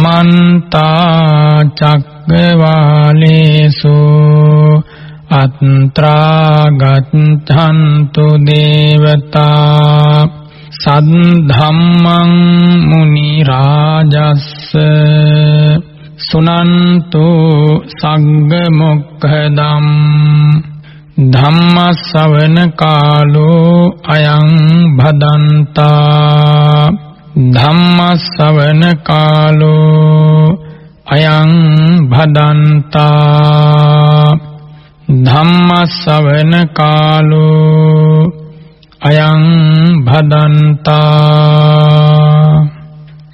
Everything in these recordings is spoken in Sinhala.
සමන්ත චක්කවාලේසු අත්‍රා ගච්ඡන්තු දේවතා සද්ධම්මං මුනි රාජස්ස සුනන්තු සග්ග මොක්ඛදම් ධම්මස්සවන කාලෝ අයං භදන්තා ධම්මස්සවන කාලෝ අයං භදන්තා. ධම්මස්සවන කාලෝ අයං භදන්තා.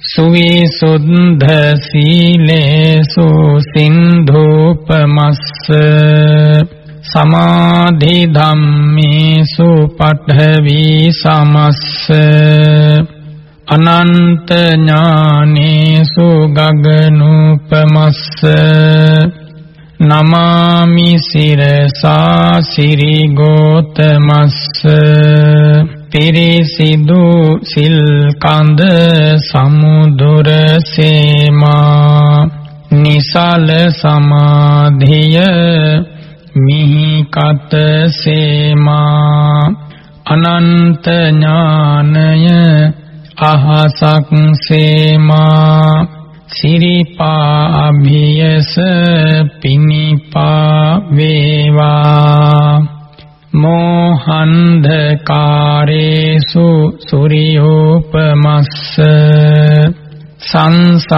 සුවිසුද්ධ සීලේසු සින්ධූපමස්ස. සමාධි ධම්මේසු පඨවි සමස්ස. අනන්ත ඥානේසු ගගනුපමස්ස නමාමි සිරසා සිරි ගෝතමස්ස පිරිසිදු සිල් කඳ සමුදුර සේමා නිසල සමාධිය මිහි කත සේමා අනන්ත ඥානය අහසක් සේමා සිරිපා අභියස පිනිපා වේවා මෝහන්ධකාරේසු සූර්යෝපමස්ස සංසාරසෝතේසු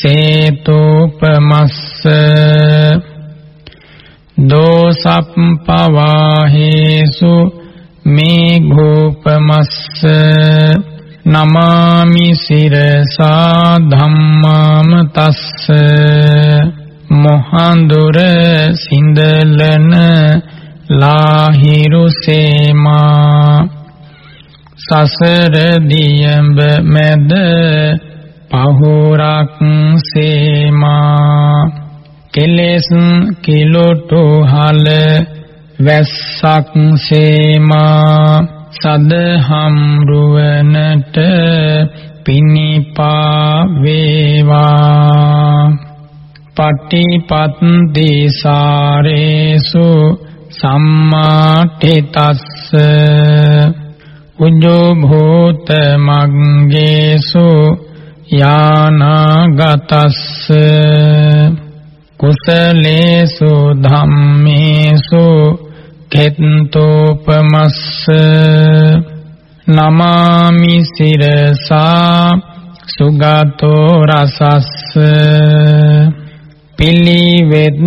සේතෝපමස්ස දෝසප්පවාහේසු මේ භූපමස්ස නමාමි සිරසා ධම්මාම තස්ස මොහන්දුර සින්දලන ලාහිරු සේමා සසර දියඹ මැද පහුරක් සේමා කෙලෙස් කිලොටු හල වැස්සක් සේමා සදහම් රුවනට පිනිපා වේවා පටිපත්ති සාරේසු සම්මාඨිතස්ස උජ්ජෝ භූත මග්ගේසු යානාගතස්ස. කුසලේසු ධම්මේසු කෙත්තෝපමස්ස නමාමි සිරසා සුගතෝ රසස්ස පිළිවෙත්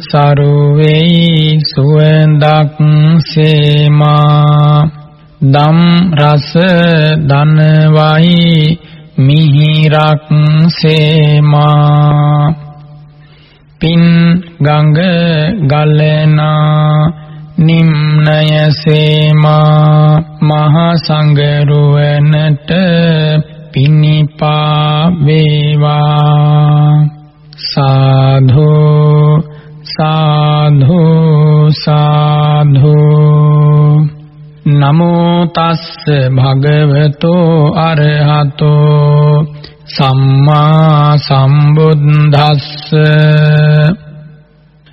සරුවේයි සුවඳක් සේමා දම් රස දනවයි මිහිරක් සේමා පින් ගඟ ගලනා නිම්නය සේමා මහ සංගරුවනට පිනිපා වේවා සාධු සාධු සාධු. නමෝ තස්ස භගවතෝ අරහතෝ. සම්මා සම්බුද්දස්ස.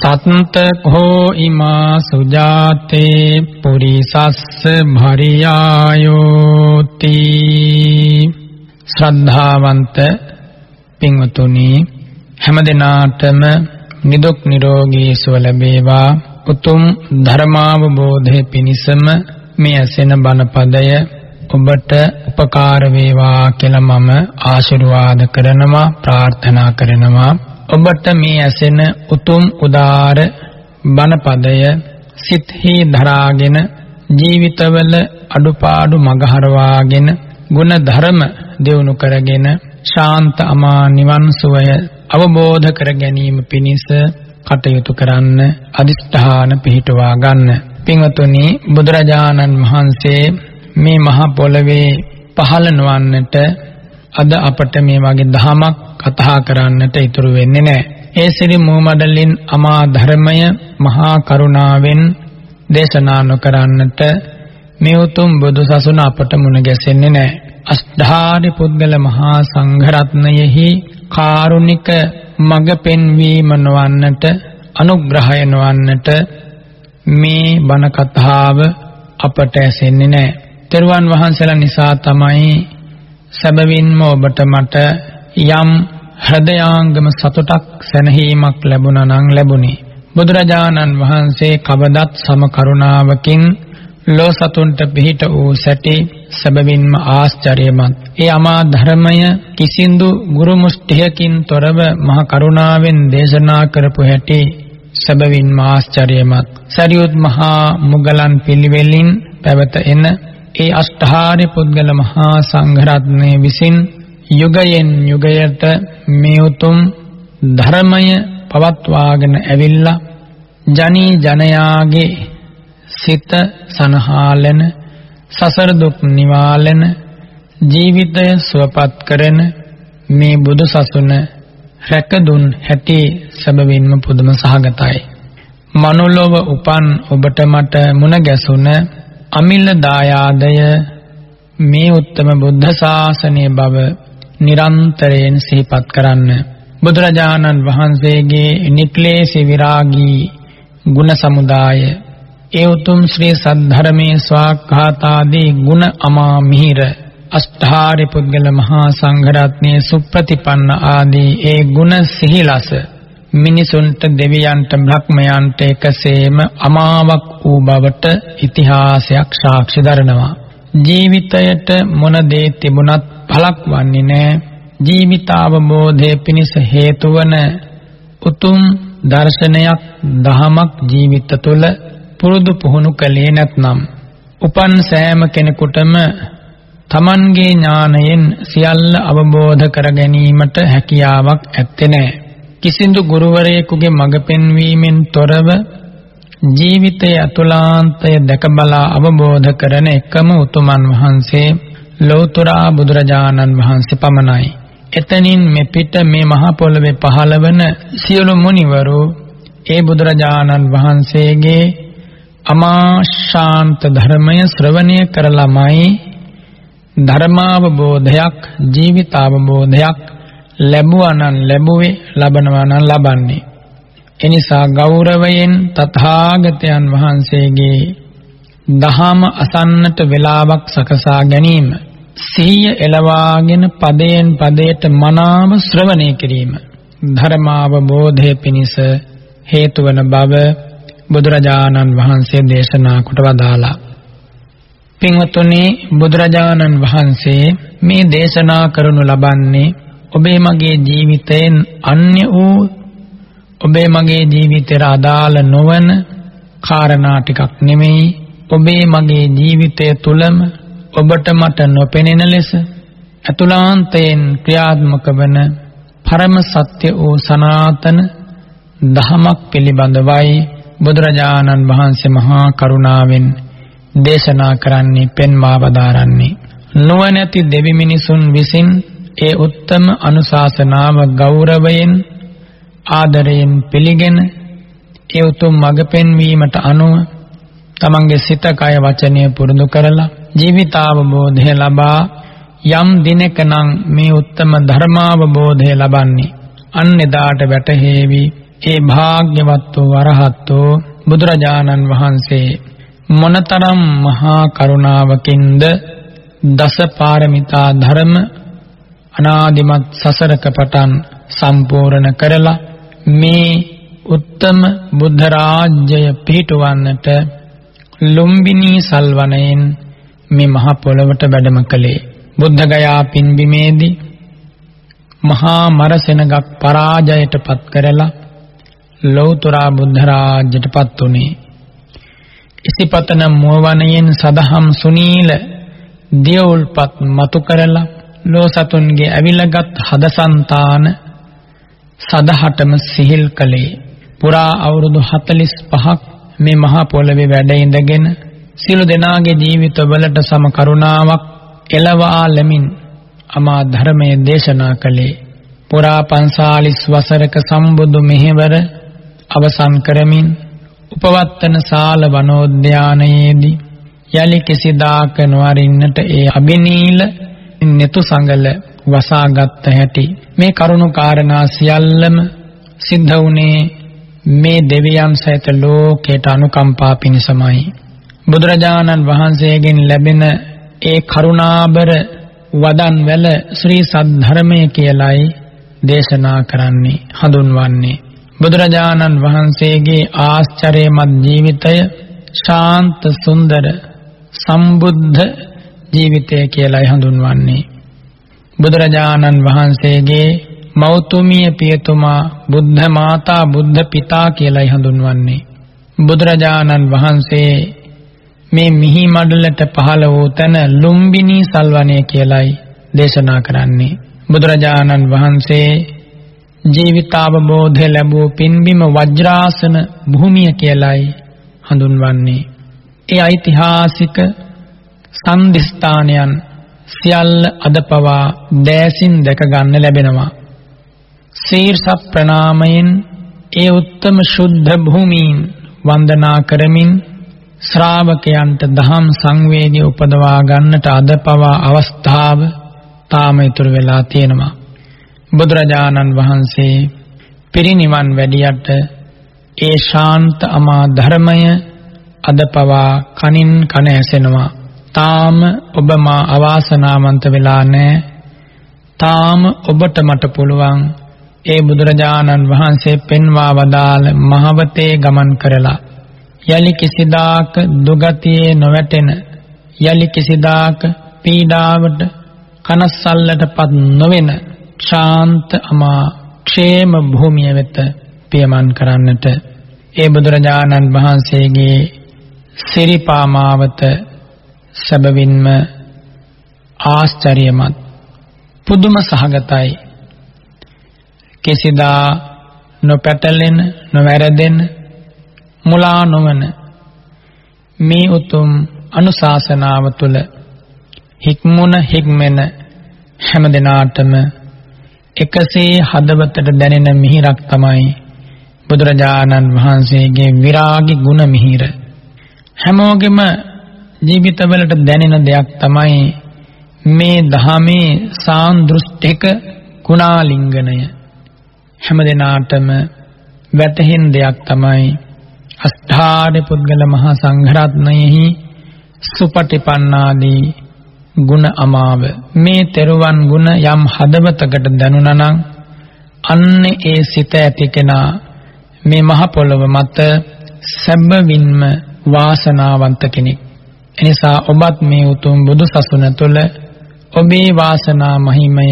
සත්තකෝ ඉමා සුජාතේ පුරිසස්ස භරියායෝති ශ්‍රද්ධාවන්ත පින්වතුනි හැමදිනාටම නිදුක් නිරෝගී සුව ලැබේවා. උතුම් ධර්මාවබෝධය පිණිසම මේ ඇසෙන බණපදය ඔබට උපකාර වේවා කියලා මම ආශිර්වාද කරනවා ප්‍රාර්ථනා කරනවා. ඔබට මේ ඇසෙන උතුම් උදාර බණපදය සිත්හි දරාගෙන ජීවිතවල අඩුපාඩු මගහරවාගෙන ගුණ ධර්ම දියුණු කරගෙන ශාන්ත අමා නිවන් සුවය අවබෝධ කර ගැනීම පිණිස කටයුතු කරන්න අදිෂ්ඨාන පිහිටුවා ගන්න. පින්වතුනි බුදුරජාණන් වහන්සේ මේ මහ පොළවේ පහළ නොවන්නට අද අපට මේ වගේ දහමක් කතා කරන්නට ඉතුරු වෙන්නේ නැහැ. ඒ සිරි මූමඩලින් අමා ධර්මය මහා කරුණාවෙන් දේශනා නොකරන්නට මේ උතුම් බුදු සසුන අපට මුණ ගැසෙන්නේ නැහැ. අෂ්ඨාරි පුද්ගල මහා සංඝරත්නයෙහි කාරුණික මඟ පෙන්වීම නොවන්නට අනුග්‍රහය නොවන්නට මේ බණ කතාව අපට ඇසෙන්නේ නැහැ. තෙරුවන් වහන්සේලා නිසා තමයි සැබවින්ම ඔබට මට යම් හෘදයාංගම සතුටක් සැනහීමක් ලැබුණා නම් ලැබුණේ. බුදුරජාණන් වහන්සේ කවදත් සම කරුණාවකින් ලෝ සතුන්ට පිහිට වූ සැටි සැබවින්ම ආශ්චර්යමත්. ඒ අමා ධර්මය කිසිඳු ගුරු මුෂ්ටියකින් තොරව මහ කරුණාවෙන් දේශනා කරපු හැටි සැබවින්ම ආශ්චර්යමත්. සරියුත් මහා මුගලන් පිළිවෙලින් පැවත එන ඒ අෂ්ටාරි පුද්ගල මහා සංඝරත්නය විසින් යුගයෙන් යුගයට මේ උතුම් ධර්මය පවත්වාගෙන ඇවිල්ලා ජනී ජනයාගේ සිත සනහාලන සසර දුක් නිවාලන ජීවිතය සුවපත් කරන මේ බුදු සසුන රැකදුන් හැටි සැබවින්ම පුදුම සහගතයි. මනුලොව උපන් ඔබට මට මුණ ගැසුණ අමිල දායාදය මේ උත්තම බුද්ධ ශාසනයේ බව නිරන්තරයෙන් සිහිපත් කරන්න. බුදුරජාණන් වහන්සේගේ නික්ලේශී විරාගී ගුණ සමුදාය ඒ උතුම් ශ්‍රී සද්ධර්මයේ ස්වාක්ඛාතාදී ගුණ අමා මිහිර අෂ්ඨාරි පුද්ගල මහා සංඝරත්නයේ සුප්‍රතිපන්න ආදී ඒ ගුණ සිහිලස මිනිසුන්ට දෙවියන්ට බ්‍රහ්මයන්ට එකසේම අමාවක් වූ බවට ඉතිහාසයක් සාක්ෂි දරනවා ජීවිතයට මොන දේ තිබුණත් පළක් වන්නේ නැහැ ජීවිතාවබෝධය පිණිස හේතු වන උතුම් දර්ශනයක් දහමක් ජීවිත තුළ පුරුදු පුහුණු කළේ නැත්නම් උපන් සෑම කෙනෙකුටම තමන්ගේ ඥානයෙන් සියල්ල අවබෝධ කර ගැනීමට හැකියාවක් ඇත්තේ නැහැ. කිසිදු ගුරුවරයෙකුගේ මඟ පෙන්වීමෙන් තොරව ජීවිතයේ අතුලාන්තය දැක බලා අවබෝධ කරන එකම උතුමන් වහන්සේ ලෞතර බුදුරජාණන් වහන්සේ පමණයි. එතනින් මෙපිට මේ මහ පොළවේ පහළවන සියලු මුනිවරු ඒ බුදුරජාණන් වහන්සේගේ අමාශාන්ත ධර්මය ශ්‍රවණය කරලමයි ධර්මාවබෝධයක් ජීවිතාවබෝධයක් ලැබුවා නම් ලැබුවේ ලබනවා නම් ලබන්නේ එනිසා ගෞරවයෙන් තථාගතයන් වහන්සේගේ දහම අසන්නට වේලාවක් සකසා ගැනීම සිහිය එළවාගෙන පදයෙන් පදයට මනාව ශ්‍රවණය කිරීම ධර්මාවබෝධය පිණිස හේතු වන බව බුදුරජාණන් වහන්සේ දේශනා කොට වදාලා පින්වත්නි බුදුරජාණන් වහන්සේ මේ දේශනා කරනු ලබන්නේ ඔබේ මගේ ජීවිතයෙන් අන්‍ය වූ ඔබේ මගේ ජීවිතයට අදාළ නොවන කාරණා ටිකක් නෙමෙයි. ඔබේ මගේ ජීවිතය තුලම ඔබට මට නොපෙනෙන ලෙස අතුලාන්තයෙන් ක්‍රියාත්මක වන පරම සත්‍ය වූ සනාතන දහමක් පිළිබඳවයි බුදුරජාණන් වහන්සේ මහා කරුණාවෙන් දේශනා කරන්නේ පෙන්වා වදාරන්නේ. නුවණැති දෙවි මිනිසුන් විසින් ඒ උත්තම අනුශාසනාව ගෞරවයෙන් ආදරයෙන් පිළිගෙන ඒ උතුම් මඟ පෙන්වීමට අනුව තමන්ගේ සිත කය වචනය පුරුදු කරලා ජීවිතාවබෝධය ලබා යම් දිනකනම් මේ උත්තම ධර්මාවබෝධය ලබන්නේ අන්න එදාට වැටහෙවි. ඒ භාග්‍යවත් වූ වරහත් වූ බුදුරජාණන් වහන්සේ මොනතරම් මහා කරුණාවකින්ද දස පාරමිතා ධර්ම අනාදිමත් සසරක පටන් සම්පූර්ණ කරලා මේ උත්තම බුද්ධ රාජ්‍යය පිහිටවන්නට ලුම්බිනී සල්වනයෙන් මේ මහ පොළවට වැඩම කළේ බුද්ධ ගයා පින්බිමේදී මහා මරසෙනගක් පරාජයට පත් කරලා ලෞතර බුද්ධ රාජ්‍යයටපත් උනේ. ඉසිපතන මුවවණයෙන් සදහම් සුනීල දියවුල්පත් මතු කරලා ලෝසතුන්ගේ ඇවිලගත් හදසන්තාන සදහටම සිහිල් කළේ. පුරා අවුරුදු 45ක් මේ මහා පොළවේ වැඩ ඉඳගෙන සියලු දෙනාගේ ජීවිතවලට සම කරුණාවක් එළවා ලැබමින් අමා ධර්මයේ දේශනා කළේ. පුරා 45 වසරක සම්බුදු මෙහෙවර අවසන් කරමින් උපවත්තන සාල වනෝද්‍යානයේදී යලි කිසිදාක නොවරින්නට ඒ අබිනීල netu සංගල වසාගත් හැටි. මේ කරුණු කාරණා සියල්ලම සිද්ධ වුණේ මේ දෙවියන් සහිත ලෝකයට අනුකම්පා පිණිසමයි. බුදුරජාණන් වහන්සේගෙන් ලැබෙන ඒ කරුණාබර වදන් වැල ශ්‍රී සද්ධර්මය කියලයි දේශනා කරන්නේ හඳුන්වන්නේ. බුදුරජාණන් වහන්සේගේ ආශ්චර්යමත් ජීවිතය ශාන්ත සුන්දර සම්බුද්ධ ජීවිතය කියලයි හඳුන්වන්නේ. බුදුරජාණන් වහන්සේගේ මෞතුමිය පියතුමා බුද්ධ මාතා බුද්ධ පිතා කියලයි හඳුන්වන්නේ. බුදුරජාණන් වහන්සේ මේ මිහි මඩලට පහළ වූ තැන ලුම්බිනි සල්වනය කියලයි දේශනා කරන්නේ. බුදුරජාණන් වහන්සේ ජීවිතාවබෝධය ලැබූ පින්බිම වජ්‍රාසන භූමිය කියලයි හඳුන්වන්නේ. ඒ ඓතිහාසික සම්දිස්ථානයන් සියල්ල අද පවා දෑසින් දැක ගන්න ලැබෙනවා. ශීර්ෂ ප්‍රණාමයෙන් ඒ උත්තම ශුද්ධ භූමීන් වන්දනා කරමින් ශ්‍රාවකයන්ට දහම් සංවේගය උපදවා ගන්නට අද පවා අවස්ථාව තාම ඉතුරු වෙලා තියෙනවා. බුදුරජාණන් වහන්සේ පිරිනිවන් වැඩියට ඒ ශාන්ත අමා ධර්මය අද පවා කනින් කන ඇසෙනවා. තාම ඔබ මා අවාසනාවන්ත වෙලා නැහැ. තාම ඔබට මට පුළුවන් ඒ බුදුරජාණන් වහන්සේ පෙන්වා වදාළ මහවතේ ගමන් කරලා යලි කිසිදාක දුගතියේ නොවැටෙන යලි කිසිදාක පීඩාවට කනස්සල්ලටපත් නොවෙන ශාන්ත අමා ക്ഷേම භූමිය වෙත පියමන් කරන්නට ඒ බුදුරජාණන් වහන්සේගේ සිරිපාමාවත සැබවින්ම ආශ්චර්යමත් පුදුම සහගතයි. කිසිදා නොපැටලෙන නොවැරදෙන මුලා නොවන මේ උතුම් අනුශාසනාව තුළ හික්මුණ හික්මෙන හැම දිනාටම එකසේ හදවතට දැනෙන මිහිරක් තමයි බුදුරජාණන් වහන්සේගේ විරාගි ගුණ මිහිර. හැමෝගෙම ජීවිතවලට දැනෙන දෙයක් තමයි මේ ධහමේ සාන්දෘෂ්ටික ගුණාලිංගනය හැම දිනාටම වැටහෙන දෙයක් තමයි අෂ්ඨාරි පුද්ගල මහා සංඝරත්නයෙහි සුපටිපන්නාදී ගුණ අමාව. මේ තෙරුවන් ගුණ යම් හදවතකට දැනුණා නම් අන්න ඒ සිත ඇති කෙනා මේ මහ පොළොව මත සැබවින්ම වාසනාවන්ත කෙනෙක්. එනිසා ඔබත් මේ උතුම් බුදු සසුන තුළ ඔබේ වාසනා මහිමය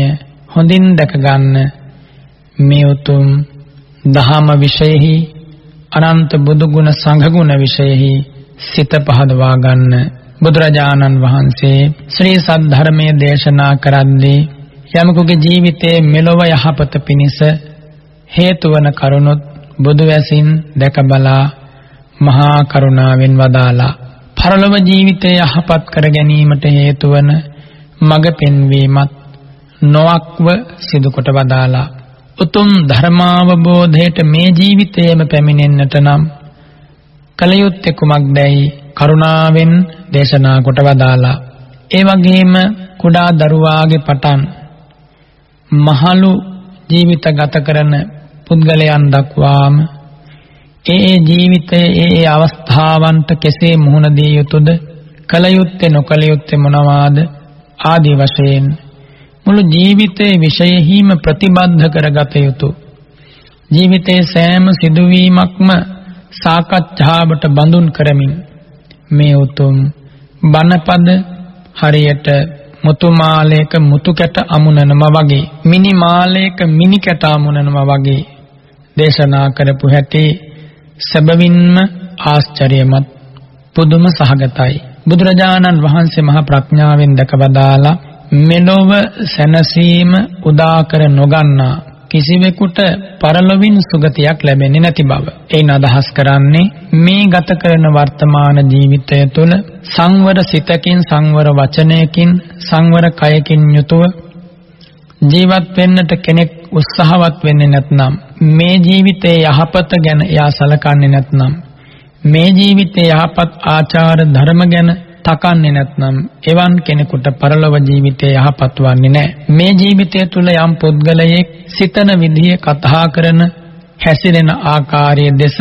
හොඳින් දැක ගන්න මේ උතුම් දහම විශේෂෙහි අනන්ත බුදු ගුණ සංඝ ගුණ විශේෂෙහි සිත පහදවා ගන්න බුදුරජාණන් වහන්සේ ශ්‍රී සද්ධර්මයේ දේශනා කරද්දී යමකුගේ ජීවිතයේ මෙලොව යහපත පිණිස හේතු වන කරුණොත් බුදු වැසින් දැක බලා මහා කරුණාවෙන් වදාලා පරලොව ජීවිතය යහපත් කර ගැනීමට හේතු වන මඟ පෙන්වීමත් නොඅක්ව සිදු කොට වදාලා උතුම් ධර්මාවබෝධයට මේ ජීවිතයේම පැමිණෙන්නට නම් කලයුත්තේ කුමක්දයි කරුණාවෙන් දේශනා කොට වදාලා ඒ වගේම කුඩා දරුවාගේ පටන් මහලු ජීවිත ගත කරන පුද්ගලයන් දක්වාම ඒ ඒ ජීවිතයේ ඒ ඒ අවස්ථාවන්ට කෙසේ මුහුණ දිය යුතුද? කල යුත්තේ නොකල යුත්තේ මොනවාද? ආදී වශයෙන් මුළු ජීවිතයේ විශේෂීම ප්‍රතිබද්ධ කරගත යුතු. ජීවිතයේ සෑම සිදුවීමක්ම සාකච්ඡාවට බඳුන් කරමින් මේ උතුම් බණපද හරියට මුතු මාලයක මුතු කැට අමුණනවා වගේ මිනි මාලයක මිනි කැට අමුණනවා වගේ දේශනා කරපු හැටි සැබවින්ම ආශ්චර්යමත් පුදුම සහගතයි බුදුරජාණන් වහන්සේ මහා ප්‍රඥාවෙන් දැකවදාලා මෙලොව සැනසීම උදා කර නොගන්නා කිසිවෙකුට පරලොවින් සුගතියක් ලැබෙන්නේ නැති බව. එයින් අදහස් කරන්නේ මේ ගත කරන වර්තමාන ජීවිතය තුළ සංවර සිතකින් සංවර වචනයකින් සංවර කයකින් යුතුව ජීවත් වෙන්නට කෙනෙක් උත්සාහවත් වෙන්නේ නැත්නම් මේ ජීවිතයේ යහපත ගැන එයා සලකන්නේ නැත්නම් මේ ජීවිතයේ යහපත් ආචාර ධර්ම ගැන තකන්නේ නැත්නම් එවන් කෙනෙකුට පරලොව ජීවිතය යහපත් වන්නේ නැහැ. මේ ජීවිතය තුල යම් පුද්ගලයෙක් සිතන විදිය කතා කරන හැසිරෙන ආකාරයේ දෙස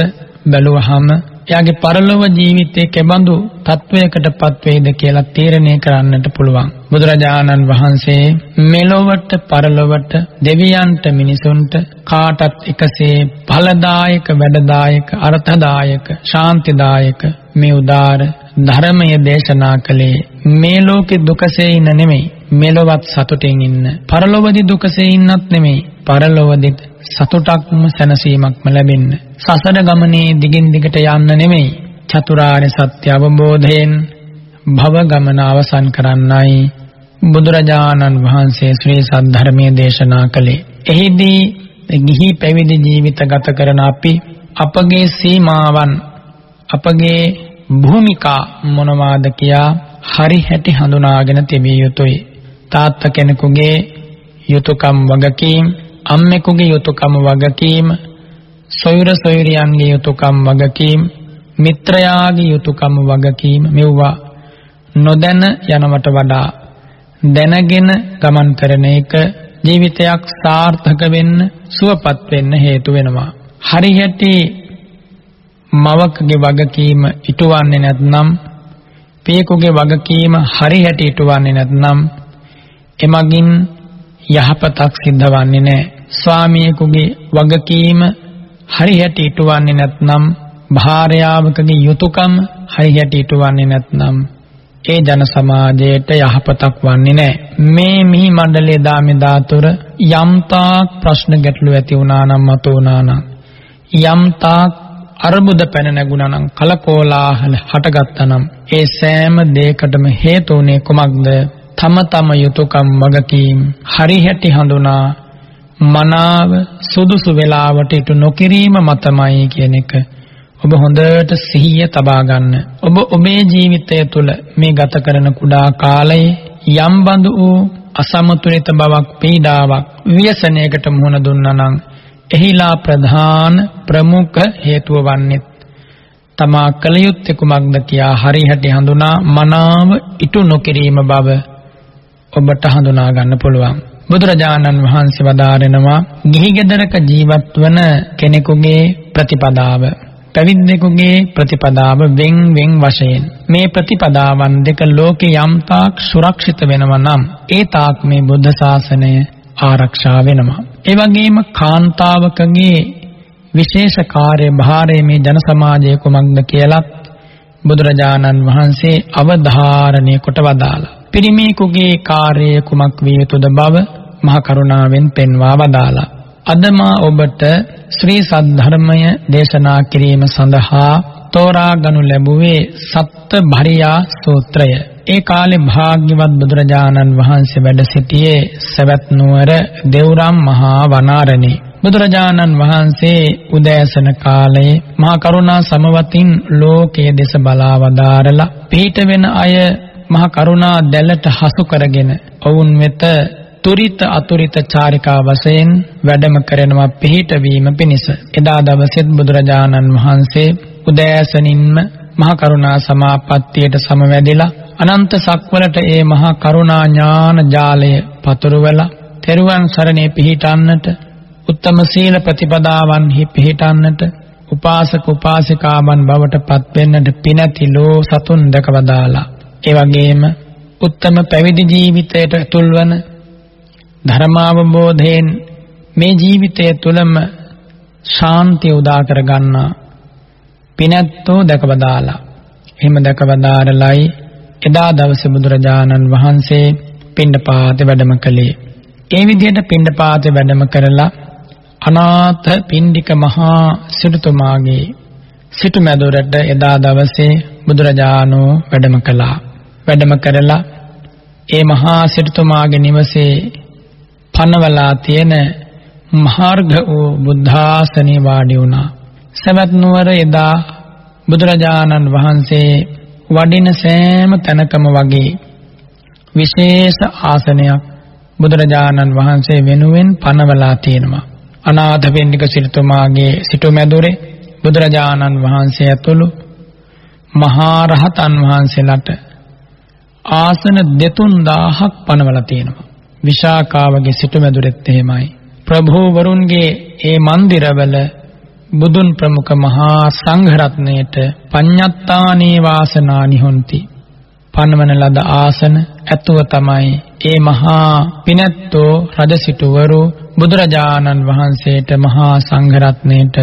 බැලුවහම එයාගේ පරලොව ජීවිතයේ කෙබඳු තත්වයකටපත් වේද කියලා තීරණය කරන්නට පුළුවන්. බුදුරජාණන් වහන්සේ මෙලොවට පරලොවට දෙවියන්ට මිනිසුන්ට කාටත් එකසේ ඵලදායක වැඩදායක අර්ථදායක ශාන්තිදායක මේ උදාර ධර්මය දේශනා කළේ මේ ලෝකේ දුකසේ ඉන්න නෙමෙයි මෙලොවත් සතුටින් ඉන්න පරලොවදී දුකසේ ඉන්නත් නෙමෙයි පරලොවදීත් සතුටක්ම සැනසීමක්ම ලැබෙන්න. සසර ගමනේ දිගින් දිගට යන්න නෙමෙයි. චතුරාර්ය සත්‍ය අවබෝධයෙන් භව ගමන අවසන් කරන්නයි බුදුරජාණන් වහන්සේ ශ්‍රී සද්ධර්මයේ දේශනා කළේ. එහිදී ගිහි පැවිදි ජීවිත ගත කරන අපි අපගේ සීමාවන් අපගේ භූමිකා මොනවාද කියා හරි හැටි හඳුනාගෙන තිබිය යුතුයි. තාත්තා කෙනෙකුගේ යුතුයකම් වගකීම්, අම්මෙකුගේ යුතුයකම් වගකීම්, සොයුර සොයුරියන්ගේ යුතුයකම් වගකීම්, මිත්‍රයාගේ යුතුයකම් වගකීම් මෙවුවා නොදැන යනවට වඩා දැනගෙන ගමන් කරන එක ජීවිතයක් සාර්ථක වෙන්න සුවපත් වෙන්න හේතු වෙනවා. හරියට මවකගේ වගකීම ඉටුවන්නේ නැත්නම් පියෙකුගේ වගකීම හරි හැටි ඉටුවන්නේ නැත්නම් එමගින් යහපතක් සිද්ධවන්නේ නැහැ. ස්වාමියෙකුගේ වගකීම හරි හැටි ඉටුවන්නේ නැත්නම් භාර්යාවකගේ යුතුයකම හරි හැටි ඉටුවන්නේ නැත්නම් ඒ ජන සමාජයට යහපතක් වන්නේ නැහැ. මේ මිහි මණ්ඩලයේ දාමෙදා තුර යම්තාක් ප්‍රශ්න ගැටලු ඇති වුණා නම් මතු වුණා නම් යම්තාක් අර්බුද පැන නැගුණා නම් කලකෝලාහල හටගත්තා නම් ඒ සෑම දෙයකටම හේතු උනේ කුමක්ද? තම තම යුතුයකම් වගකීම් හරිහැටි හඳුනා මනාව සුදුසු වේලාවට ඉටු නොකිරීම මතමයි කියන එක ඔබ හොඳට සිහිය තබා ගන්න. ඔබ ඔබේ ජීවිතය තුළ මේ ගත කරන කුඩා කාලයේ යම් බඳු වූ අසමතුලිත බවක් පීඩාවක් ව්‍යසනයකට මුහුණ දුන්නා නම් එහිලා ප්‍රධාන ප්‍රමුඛ හේතුව වන්නේ තමා කල යුත්තේ කුමක්ද කියා හරිහැටි හඳුනා මනාව ඉටු නොකිරීම බව ඔබට හඳුනා ගන්න පුළුවන්. බුදුරජාණන් වහන්සේ වදාරනවා ගිහි ගෙදරක ජීවත් වන කෙනෙකුගේ ප්‍රතිපදාව පැවිද්දෙකුගේ ප්‍රතිපදාව වෙන් වෙන් වශයෙන් මේ ප්‍රතිපදාවන් දෙක ලෝකේ යම් තාක් සුරක්ෂිත වෙනවා නම් ඒ තාක් මේ බුද්ධ ශාසනය ආරක්ෂා වෙනවා. ඒ වගේම කාන්තාවකගේ විශේෂ කාර්ය භාරය මේ ජන සමාජයේ කුමක්ද කියලත් බුදුරජාණන් වහන්සේ අවධාරණය කොට වදාලා. පිරිමියෙකුගේ කාර්යය කුමක් විය යුතුද බව මහ කරුණාවෙන් පෙන්වා වදාලා. අද මා ඔබට ශ්‍රී සද්ධර්මය දේශනා කිරීම සඳහා තෝරා ගනු ලැබුවේ සත්ත භරියා සූත්‍රය. ඒ කාලේ භාග්‍යවත් බුදුරජාණන් වහන්සේ වැඩ සිටියේ සවැත් නුවර දෙව්රම් මහා වනාරණේ. බුදුරජාණන් වහන්සේ උදෑසන කාලයේ මහා කරුණා සමවතින් ලෝකයේ දෙස බලා වදාරලා පිට වෙන අය මහා කරුණා දැලට හසු කරගෙන ඔවුන් වෙත තුරිත අතුරිත චාරිකා වශයෙන් වැඩම කරනවා පිහිට වීම පිණිස. එදා දවසෙත් බුදුරජාණන් වහන්සේ උදෑසනින්ම මහා කරුණා සමාපත්තියට සමවැදිලා අනන්ත සක්වලට ඒ මහා කරුණා ඥාන ජාලය පතුරවලා තෙරුවන් සරණේ පිහිටන්නට උත්තම සීල ප්‍රතිපදාවන්හි පිහිටන්නට උපාසක උපාසිකාවන් බවට පත් වෙන්නට පිනැති ලෝ සතුන් දැකවදාලා ඒ වගේම උත්තම පැවිදි ජීවිතයට තුල්වන ධර්මාවබෝධයෙන් මේ ජීවිතය තුළම ශාන්තිය උදා කර ගන්නා පිනැත්තෝ දැකවදාලා එහෙම දැකවදාරලයි එදා දවසේ බුදුරජාණන් වහන්සේ පිණ්ඩපාතේ වැඩම කළේ. ඒ විදිහට පිණ්ඩපාතේ වැඩම කරලා අනාථ පින්ඩික මහා සිටුතුමාගේ සිටු මැදුරට එදා දවසේ බුදුරජාණෝ වැඩම කළා. වැඩම කරලා ඒ මහා සිටුතුමාගේ නිවසේ පනවලා තියෙන මාර්ග වූ බුද්ධාසනේ වාඩි වුණා. සවැත් නුවර එදා බුදුරජාණන් වහන්සේ වඩින සෑම තැනකම වගේ විශේෂ ආසනයක් බුදුරජාණන් වහන්සේ වෙනුවෙන් පනවලා තියෙනවා. අනාථපිණ්ඩික සිටුමාගේ සිටුමැදුරේ බුදුරජාණන් වහන්සේ ඇතුළු මහා රහතන් වහන්සේලාට ආසන 3000ක් පනවලා තියෙනවා. විශාකාවගේ සිටුමැදුරෙත් එහෙමයි. ප්‍රභූවරුන්ගේ ඒ මන්දිරවල බුදුන් ප්‍රමුඛ මහා සංඝ රත්නයේට පඤ්ඤත්තානේ වාසනානි හොಂತಿ. පනවන ලද ආසන ඇතුව තමයි ඒ මහා පිනැත්තෝ රජසිටුවරු බුදුරජාණන් වහන්සේට මහා සංඝ රත්නයේට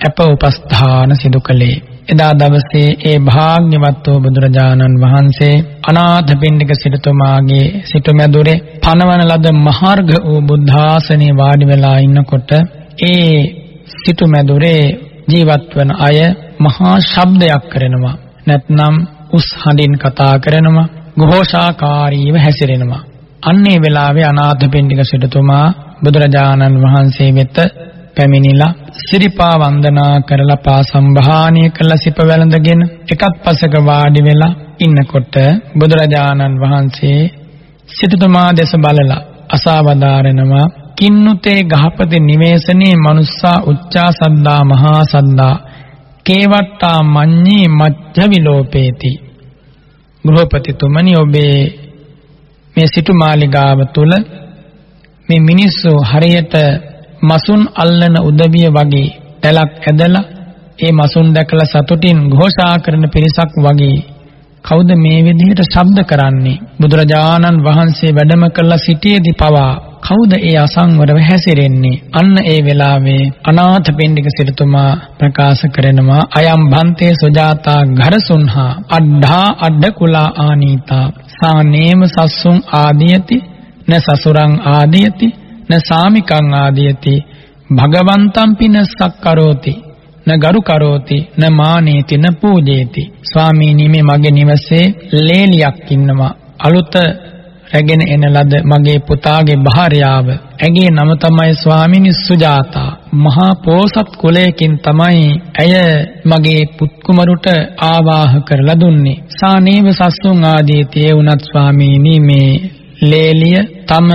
අප උපස්ථාන සිදු කළේ එදා දවසේ ඒ භාග්‍යවත් වූ බුදුරජාණන් වහන්සේ අනාථපිණ්ඩික සිටුමාගේ සිටුමැදුරේ පනවන ලද මහර්ඝ වූ බුද්ධාසනේ වාඩි වෙලා ඉන්නකොට ඒ සිටුමැදුරේ ජීවත් වන අය මහා ශබ්දයක් කරනවා. නැත්නම් උස් හඬින් කතා කරනවා ഘോഷාකාරීව හැසිරෙනවා. අන්නේ වෙලාවේ අනාථපිණ්ඩික සිටුතුමා බුදුරජාණන් වහන්සේ වෙත පැමිණිලා සිරිපා වන්දනා කරලා පා සම්භාණය කළ සිප වැළඳගෙන එකත් පසක වාඩි වෙලා ඉන්නකොට බුදුරජාණන් වහන්සේ සිටුතුමා දෙස බලලා අසාවදාරනවා කින්නුතේ ගහපති නිවේසනේ මනුස්සා උච්චා සද්දා මහා සද්දා කේවට්ටා මඤ්ඤේ මච්ඡ විලෝපේති. ගෘහපතිතුමනි ඔබේ මේ සිටු මාලිගාව තුල මේ මිනිස්සු හරියට මසුන් අල්ලන උදවිය වගේ පැලක් ඇදලා ඒ මසුන් දැකලා සතුටින් ഘോഷා කරන පිරිසක් වගේ. කවුද මේ විදිහට ශබ්ද කරන්නේ? බුදුරජාණන් වහන්සේ වැඩම කළ සිටියේදී පවා කවුද ඒ අසංවරව හැසිරෙන්නේ? අන්න ඒ වෙලාවේ අනාථපිණ්ඩික සිටුතුමා ප්‍රකාශ කරනවා අයම් භන්තේ සුජාතා ඝරසුන්හා අඩ්ඩා අඩ කුලා ආනීතා. සානේම සස්සුන් ආදීයති න සසුරං ආදීයති න සාමිකං ආදීයති භගවන්තම් පිනස්සක් කරෝති න ගරු කරෝති න මානේති න පූජේති. ස්වාමීනි මේ මගේ නිවසේ ලේලියක් ඉන්නවා. අලුත රැගෙන එන ලද මගේ පුතාගේ භාර්යාව ඇගේ නම තමයි ස්වාමිනි සුජාතා. මහා පෝසත් කුලයකින් තමයි ඇය මගේ පුත්කුමරුට ආවාහ කරලා දුන්නේ. සානේව සස්සුන් ආදීතේ උනත් ස්වාමීනි මේ ලේලිය තම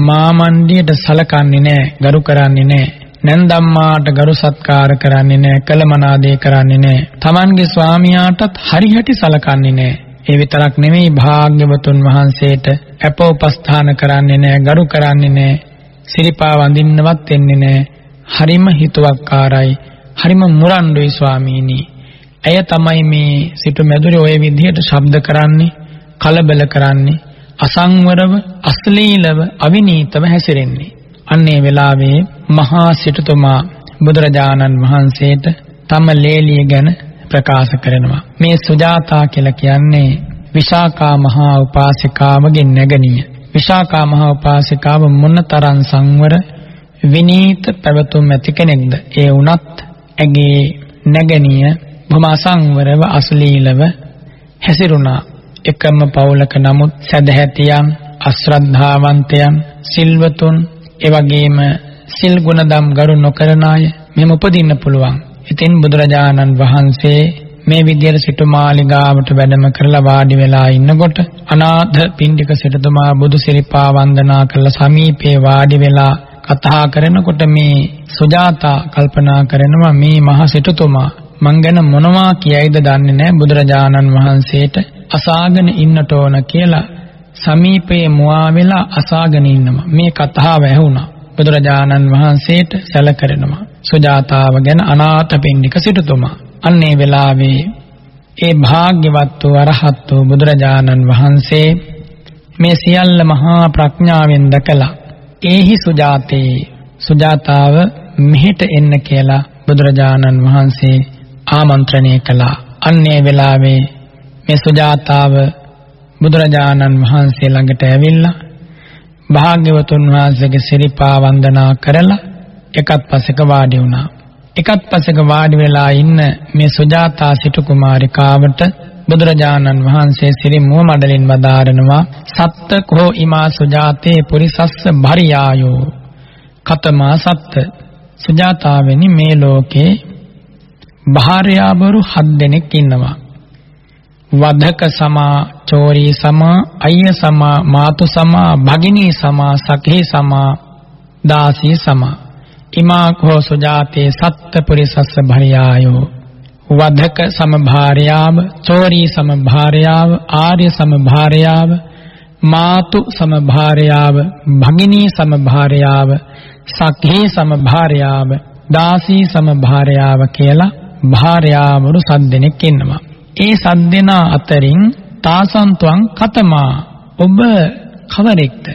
මාමණ්ඩියට සලකන්නේ නැහැ ගරු කරන්නේ නැහැ නැන්දම්මාට ගරු සත්කාර කරන්නේ නැහැ කලමනාදේ කරන්නේ නැහැ Tamanගේ ස්වාමියාටත් හරිහැටි සලකන්නේ නැහැ ඒ විතරක් නෙමෙයි භාග්‍යවතුන් වහන්සේට අප උපස්ථාන කරන්නේ නැහැ ගරු කරන්නේ නැහැ සිරිපා වඳින්නවත් එන්නේ නැහැ හරිම හිතුවක්කාරයි හරිම මුරණ්ඩුයි ස්වාමීනි. ඇය තමයි මේ සිටු මැදුරේ ওই විදිහට ශබ්ද කරන්නේ කලබල කරන්නේ. අසංවරව අශ්ලීලව අවිනීතව හැසිරෙන්නේ. අන්නේ වෙලාවේ මහා සිටුතුමා බුදුරජාණන් වහන්සේට තම ලේලිය ගැන ප්‍රකාශ කරනවා. මේ සුජාතා කියලා කියන්නේ විශාකා මහා උපාසිකාවගේ නැගණිය. විශාකා මහා උපාසිකාව මොනතරම් සංවර විනීත පැවතුම් ඇති කෙනෙක්ද? ඒ වුණත් ඇගේ නැගණිය බොහොම අසංවරව අශ්ලීලව හැසිරුණා. එකම පවුලක නමුත් සදහැතියන් අශ්‍රද්ධාවන්තයන් සිල්වතුන් ඒ වගේම සිල් ගුණදම් ගරු නොකරන අය මෙහෙම උපදින්න පුළුවන්. ඉතින් බුදුරජාණන් වහන්සේ මේ විදියට සිටු මාලිගාවට වැඩම කරලා වාඩි වෙලා ඉන්නකොට අනාථ පින්ඩික සිටුතුමා බුදු සිරිපා වන්දනා කරලා සමීපේ වාඩි වෙලා කතා කරනකොට මේ සුජාතා කල්පනා කරනවා මේ මහ සිටුතුමා මං ගැන මොනවා කියයිද දන්නේ නැහැ බුදුරජාණන් වහන්සේට අසාගෙන ඉන්නට ඕන කියලා සමීපයේ මුවා වෙලා අසාගෙන ඉන්නවා. මේ කතාව ඇහුණා. බුදුරජාණන් වහන්සේට සැලකරනවා සුජාතාව ගැන අනාථපිණ්ඩික සිටුතුමා. අන්නේ වෙලාවේ ඒ භාග්‍යවත් වූ අරහත් වූ බුදුරජාණන් වහන්සේ මේ සියල්ල මහා ප්‍රඥාවෙන් දැකලා ඒහි සුජාතේ සුජාතාව මෙහෙට එන්න කියලා බුදුරජාණන් වහන්සේ ආමන්ත්‍රණය කළා. අන්නේ වෙලාවේ මේ සුජාතාව බුදුරජාණන් වහන්සේ ළඟට ඇවිල්ලා භාග්‍යවතුන් වහන්සේගේ සිරිපා වන්දනා කරලා එකත් පසෙක වාඩි වුණා. එකත් පසෙක වාඩි වෙලා ඉන්න මේ සුජාතා සිටු කුමාරිකාවට බුදුරජාණන් වහන්සේ සිරි මුව මඩලින් වදාරනවා සත්ත කෝ ඉමා සුජාතේ පුරිසස්ස භරියායෝ කතමා සත්ත සුජාතාවෙනි මේ ලෝකේ භාර්යාවරු හත් දෙනෙක් ඉන්නවා වධක සමා චෝරී සමා අය්‍ය සමා මාතු සමා භගිනී සමා සඛේ සමා දාසී සමා ඉමා කෝ සුජාතේ සත්පුරිසස්ස භරියායෝ වධක සමභාර්යාව චෝරී සමභාර්යාව ආර්ය සමභාර්යාව මාතු සමභාර්යාව භගිනී සමභාර්යාව සඛී සමභාර්යාව දාසී සමභාර්යාව කියලා භාර්යාවරු සත් දෙනෙක් ඉන්නවා. ඒ සත් දෙනා අතරින් තාසන්තුං කතමා ඔබ කවරෙක්ද?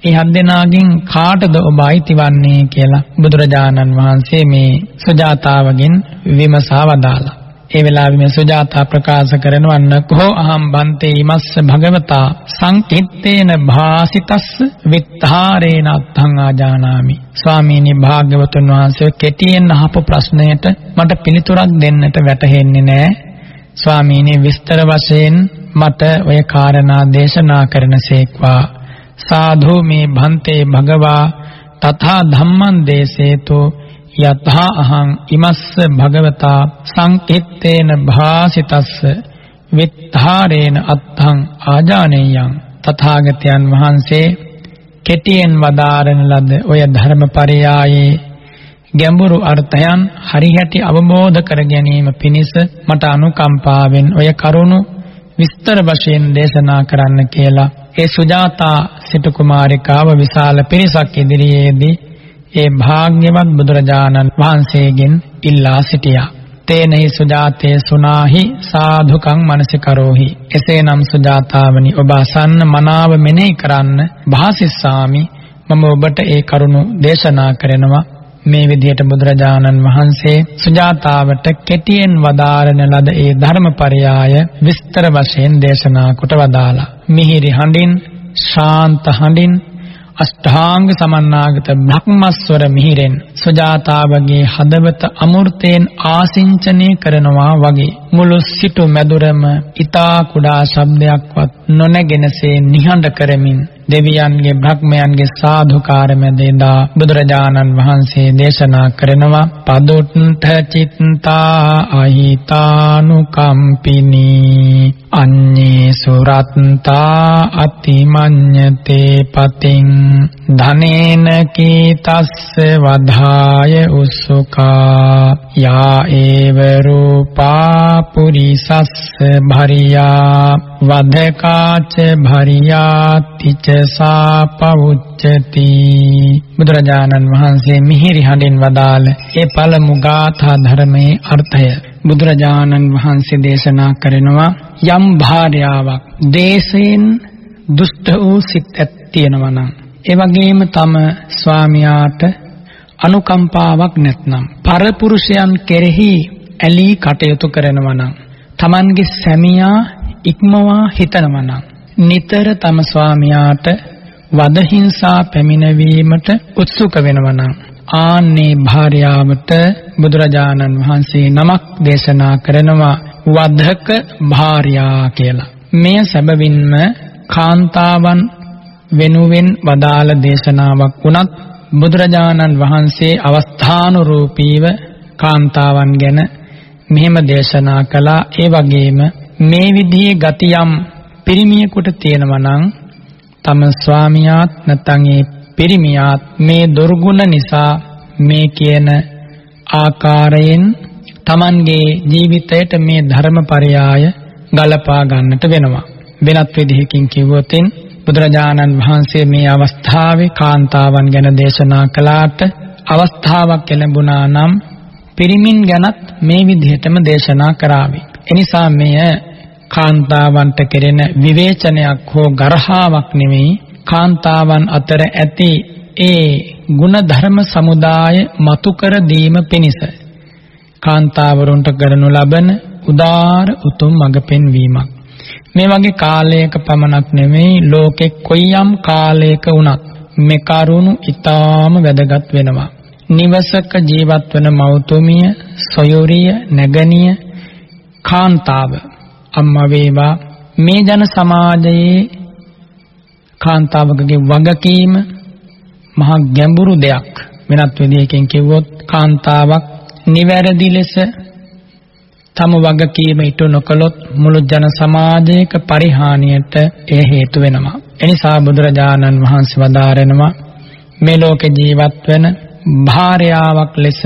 ඒ හත් දෙනාගෙන් කාටද ඔබ අයිතිවන්නේ කියලා බුදුරජාණන් වහන්සේ මේ සුජාතාවගෙන් විමසා වදාලා. ඒ වෙලාවේ මේ සුජාතා ප්‍රකාශ කරනවන්න කෝ අහම් බන්තේ ඉමස්ස භගවතා සංකිට්තේන භාසිතස්ස විත්තාරේන අත්තං ආජානාමි ස්වාමීනි භාග්‍යවතුන් වහන්සේ කෙටියෙන් අහපු ප්‍රශ්නයට මට පිළිතුරක් දෙන්නට වැටහෙන්නේ නැහැ ස්වාමීනි විස්තර වශයෙන් මට ඔය කාරණා දේශනා කරනසේක්වා සාධු මේ භන්තේ භගවා තථා ධම්මං දේසේතෝ යතහා අහං ඉමස්ස භගවතා සංකිට්තේන භාසිතස්ස විත්තාරේන අත්තං ආජානේයං. තථාගතයන් වහන්සේ කෙටියෙන් වදාරන ලද ඔය ධර්මපරයායේ ගැඹුරු අර්ථයන් හරිහැටි අවබෝධ කර ගැනීම පිණිස මට අනුකම්පාවෙන් ඔය කරුණු විස්තර වශයෙන් දේශනා කරන්න කියලා ඒ සුජාතා සිටු කුමාරිකාව විශාල පිරිසක් ඉදිරියේදී ඒ භාග්‍යවත් බුදුරජාණන් වහන්සේගෙන් ඉල්ලා සිටියා. තේනහි සුජාතේ සුනාහි සාධුකං මනසිකරෝහි. එසේනම් සුජාතාවනි ඔබ අසන්න මනාව මෙනෙහි කරන්න භාසිස්සාමි මම ඔබට ඒ කරුණු දේශනා කරනවා මේ විදිහට බුදුරජාණන් වහන්සේ සුජාතාවට කෙටියෙන් වදාරන ලද ඒ ධර්මපරයාය විස්තර වශයෙන් දේශනා කොට වදාලා. මිහිරි හඬින් ශාන්ත හඬින් අෂ්ටාංග සමන්නාගත බ්‍රහ්මස්වර මිහිරෙන් සුජාතාවගේ හදවත අමෘතයෙන් ආසිංචනය කරනවා වගේ මුළු සිටු මැදුරම ඊතා කුඩා ශබ්දයක්වත් නොනැගෙනසේ නිහඬ කරමින් දෙවියන්ගේ බ්‍රහ්මයන්ගේ සාධුකාර මැදේදා බුදුරජාණන් වහන්සේ දේශනා කරනවා. පදුට්ඨ චිත්තා අහිතානුකම්පිනී අඤ්ඤේ සුරත්තා අතිමඤ්ඤතේ පතින් ධනේන කීතස්ස වධාය උසුකා යා ඒව රූපා පුරිසස්ස භරියා වදකාච භරියාතිච සාපවුච්චති බුදුරජාණන් වහන්සේ මිහිරි හඬින් වදාළ ඒ පළමු ගාථා ධර්මයේ අර්ථය බුදුරජාණන් වහන්සේ දේශනා කරනවා යම් භාර්යාවක් දේශයෙන් දුෂ්ට වූ සිත් ඇත්තියනවා නම් ඒ වගේම තම ස්වාමියාට අනුකම්පාවක් නැත්නම් පරපුරුෂයන් කෙරෙහි ඇලී කටයුතු කරනවා නම් Tamanගේ සැමියා ඉක්මවා හිතනවා නම් නිතර තම ස්වාමියාට වද හිංසා පැමිණවීමට උත්සුක වෙනවා නම් ආන්නේ භාර්යාවට බුදුරජාණන් වහන්සේ නමක් දේශනා කරනවා වධක භාර්යා කියලා. මෙය සැබවින්ම කාන්තාවන් වෙනුවෙන් වදාළ දේශනාවක් වුණත් බුදුරජාණන් වහන්සේ අවස්ථානුරූපීව කාන්තාවන් ගැන මෙහෙම දේශනා කළා ඒ වගේම මේ විදිහේ ගතියම් පිරිමියෙකුට තියෙනවා නම් තම ස්වාමියාත් නැත්නම් ඒ පිරිමියාත් මේ දුර්ගුණ නිසා මේ කියන ආකාරයෙන් Tamanගේ ජීවිතයට මේ ධර්මපරයාය ගලපා ගන්නට වෙනවා වෙනත් විදිහකින් කිව්වොතින් බුදුරජාණන් වහන්සේ මේ අවස්ථාවේ කාන්තාවන් ගැන දේශනා කළාට අවස්ථාවක් ලැබුණා නම් පිරිමින් ගැනත් මේ විදිහටම දේශනා කරાવી. එනිසා මෙය කාන්තාවන්ට කෙරෙන විවේචනයක් හෝ ගරහාවක් නෙවෙයි කාන්තාවන් අතර ඇති ඒ ಗುಣධර්ම සමුදාය මතු කර දීම පිණිස කාන්තාවරුන්ට කරනු ලබන උදාර උතුම් මඟ පෙන්වීමක්. මේ වගේ කාලයක පමණක් නෙමෙයි ලෝකෙ කොයියම් කාලයක වුණත් මේ කරුණු ඊටාම වැදගත් වෙනවා. නිවසක ජීවත් වන මෞතුමිය සොයුරිය නැගණිය කාන්තාව අම්මා වේවා මේ ජන සමාජයේ කාන්තාවකගේ වගකීම මහා ගැඹුරු දෙයක් වෙනත් විදිහකින් කිව්වොත් කාන්තාවක් නිවැරදි ලෙස තම වගකීම ඉටු නොකළොත් මුළු ජන සමාජයක පරිහානියට එය හේතු වෙනවා. එනිසා බුදුරජාණන් වහන්සේ වදාරනවා මේ ලෝකේ ජීවත් වෙන භාර්යාවක් ලෙස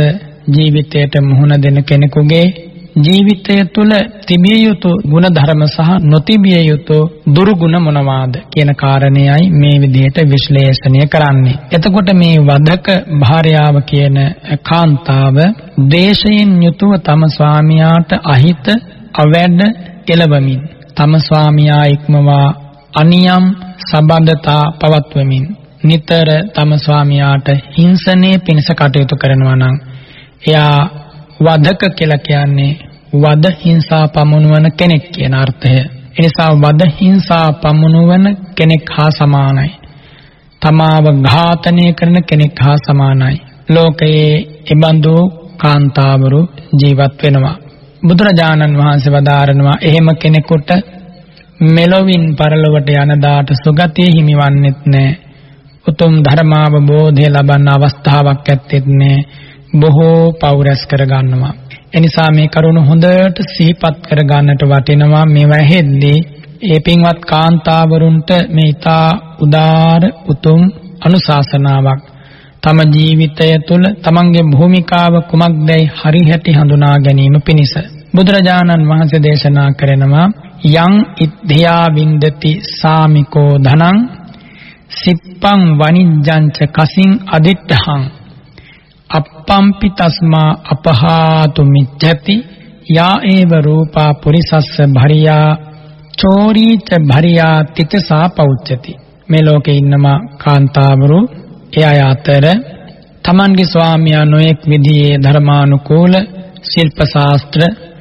ජීවිතයට මුහුණ දෙන කෙනෙකුගේ ජීවිතය තුළ තිබිය යුතු ಗುಣධර්ම සහ නොතිබිය යුතු දුරුගුණ මොනවාද කියන කාරණේයි මේ විදිහට විශ්ලේෂණය කරන්නේ. එතකොට මේ වදක භාර්යාව කියන කාන්තාව දේශයෙන් යුතුව තම ස්වාමියාට අහිත අවැඩ එළවමින් තම ස්වාමියා ඉක්මවා අනියම් සබඳතා පවත්වමින් නිතර තම ස්වාමියාට හිංසනයේ පිණිස කටයුතු කරනවා නම් එයා වදක කියලා කියන්නේ වද හිංසා පමුණුවන කෙනෙක් කියන අර්ථය. එනිසා වද හිංසා පමුණුවන කෙනෙක් හා සමානයි. තමාව ඝාතනය කරන කෙනෙක් හා සමානයි. ලෝකයේ ඉබඳු කාන්තාවරු ජීවත් වෙනවා. බුදුරජාණන් වහන්සේ වදාරනවා එහෙම කෙනෙකුට මෙලොවින් පරලොවට යන දාට සුගතිය හිමිවන්නෙත් නැහැ. උතුම් ධර්මාවබෝධය ලබන්න අවස්ථාවක් ඇත්තෙත් නැහැ. බොහෝ පව් රැස් කර ගන්නවා. එනිසා මේ කරුණ හොඳට සිහිපත් කර ගන්නට වටිනවා. මේවා හෙද්දී ඒ පින්වත් කාන්තාවරුන්ට මේ ඊතා උදාර උතුම් අනුශාසනාවක්. තම ජීවිතය තුළ තමන්ගේ භූමිකාව කුමක්දයි හරිහැටි හඳුනා ගැනීම පිණිස. බුදුරජාණන් වහන්සේ දේශනා කරනවා යං ඉද්ධියා වින්දති සාමිකෝ ධනං සිප්පං වනිජ්ජංච කසින් අදිත්තහං අප්පම්පි තස්මා අපහාතු මිච්ඡති යා ඒව රූපා පුරිසස්ස භරියා චෝරීච භරියා තිතසා පෞච්චති. මේ ලෝකේ ඉන්නම කාන්තාවරු ඒ අය අතර තමන්ගේ ස්වාමියා නොඑක් විදිහේ ධර්මානුකූල ශිල්ප ශාස්ත්‍ර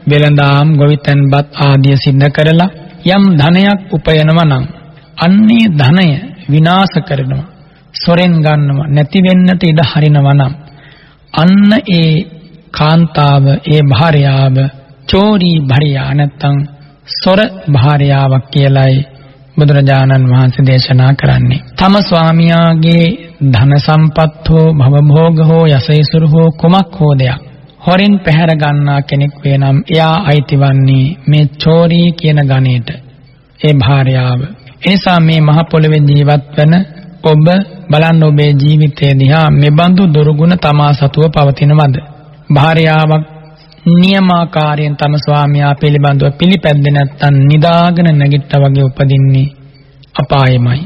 වෙළඳාම් ගොවිතැන්පත් ආදිය සිද්ධ කරලා යම් ධනයක් උපයනවා නම් අන්නේ ධනය විනාශ කරනවා සොරෙන් ගන්නවා නැති වෙන්නට ඉඩ හරිනවා නම් අන්න ඒ කාන්තාව ඒ භාර්යාව චෝරී භාර්යා නැත්තම් සොර භාර්යාවක් කියලයි බුදුරජාණන් වහන්සේ දේශනා කරන්නේ. තම ස්වාමියාගේ ධන සම්පත් හෝ භවභෝග හෝ යසයිසුරු හෝ කුමක් හෝ දෙයක් හොරින් පැහැර ගන්නා කෙනෙක් වේ නම් එයා අයිතිවන්නේ මේ චෝරී කියන ගණයට. ඒ භාර්යාව. එනිසා මේ මහ පොළවේ ජීවත් වෙන ඔබ බලන්න ඔබේ ජීවිතය දිහා මෙබඳු දුර්ගුණ තමා සතුව පවතිනවද? භාර්යාවක් නියමාකාරයෙන් තම ස්වාමියා පිළිබඳව පිළිපැද්දේ නැත්නම් නිදාගෙන නැගිට්ටා වගේ උපදින්නේ අපායමයි.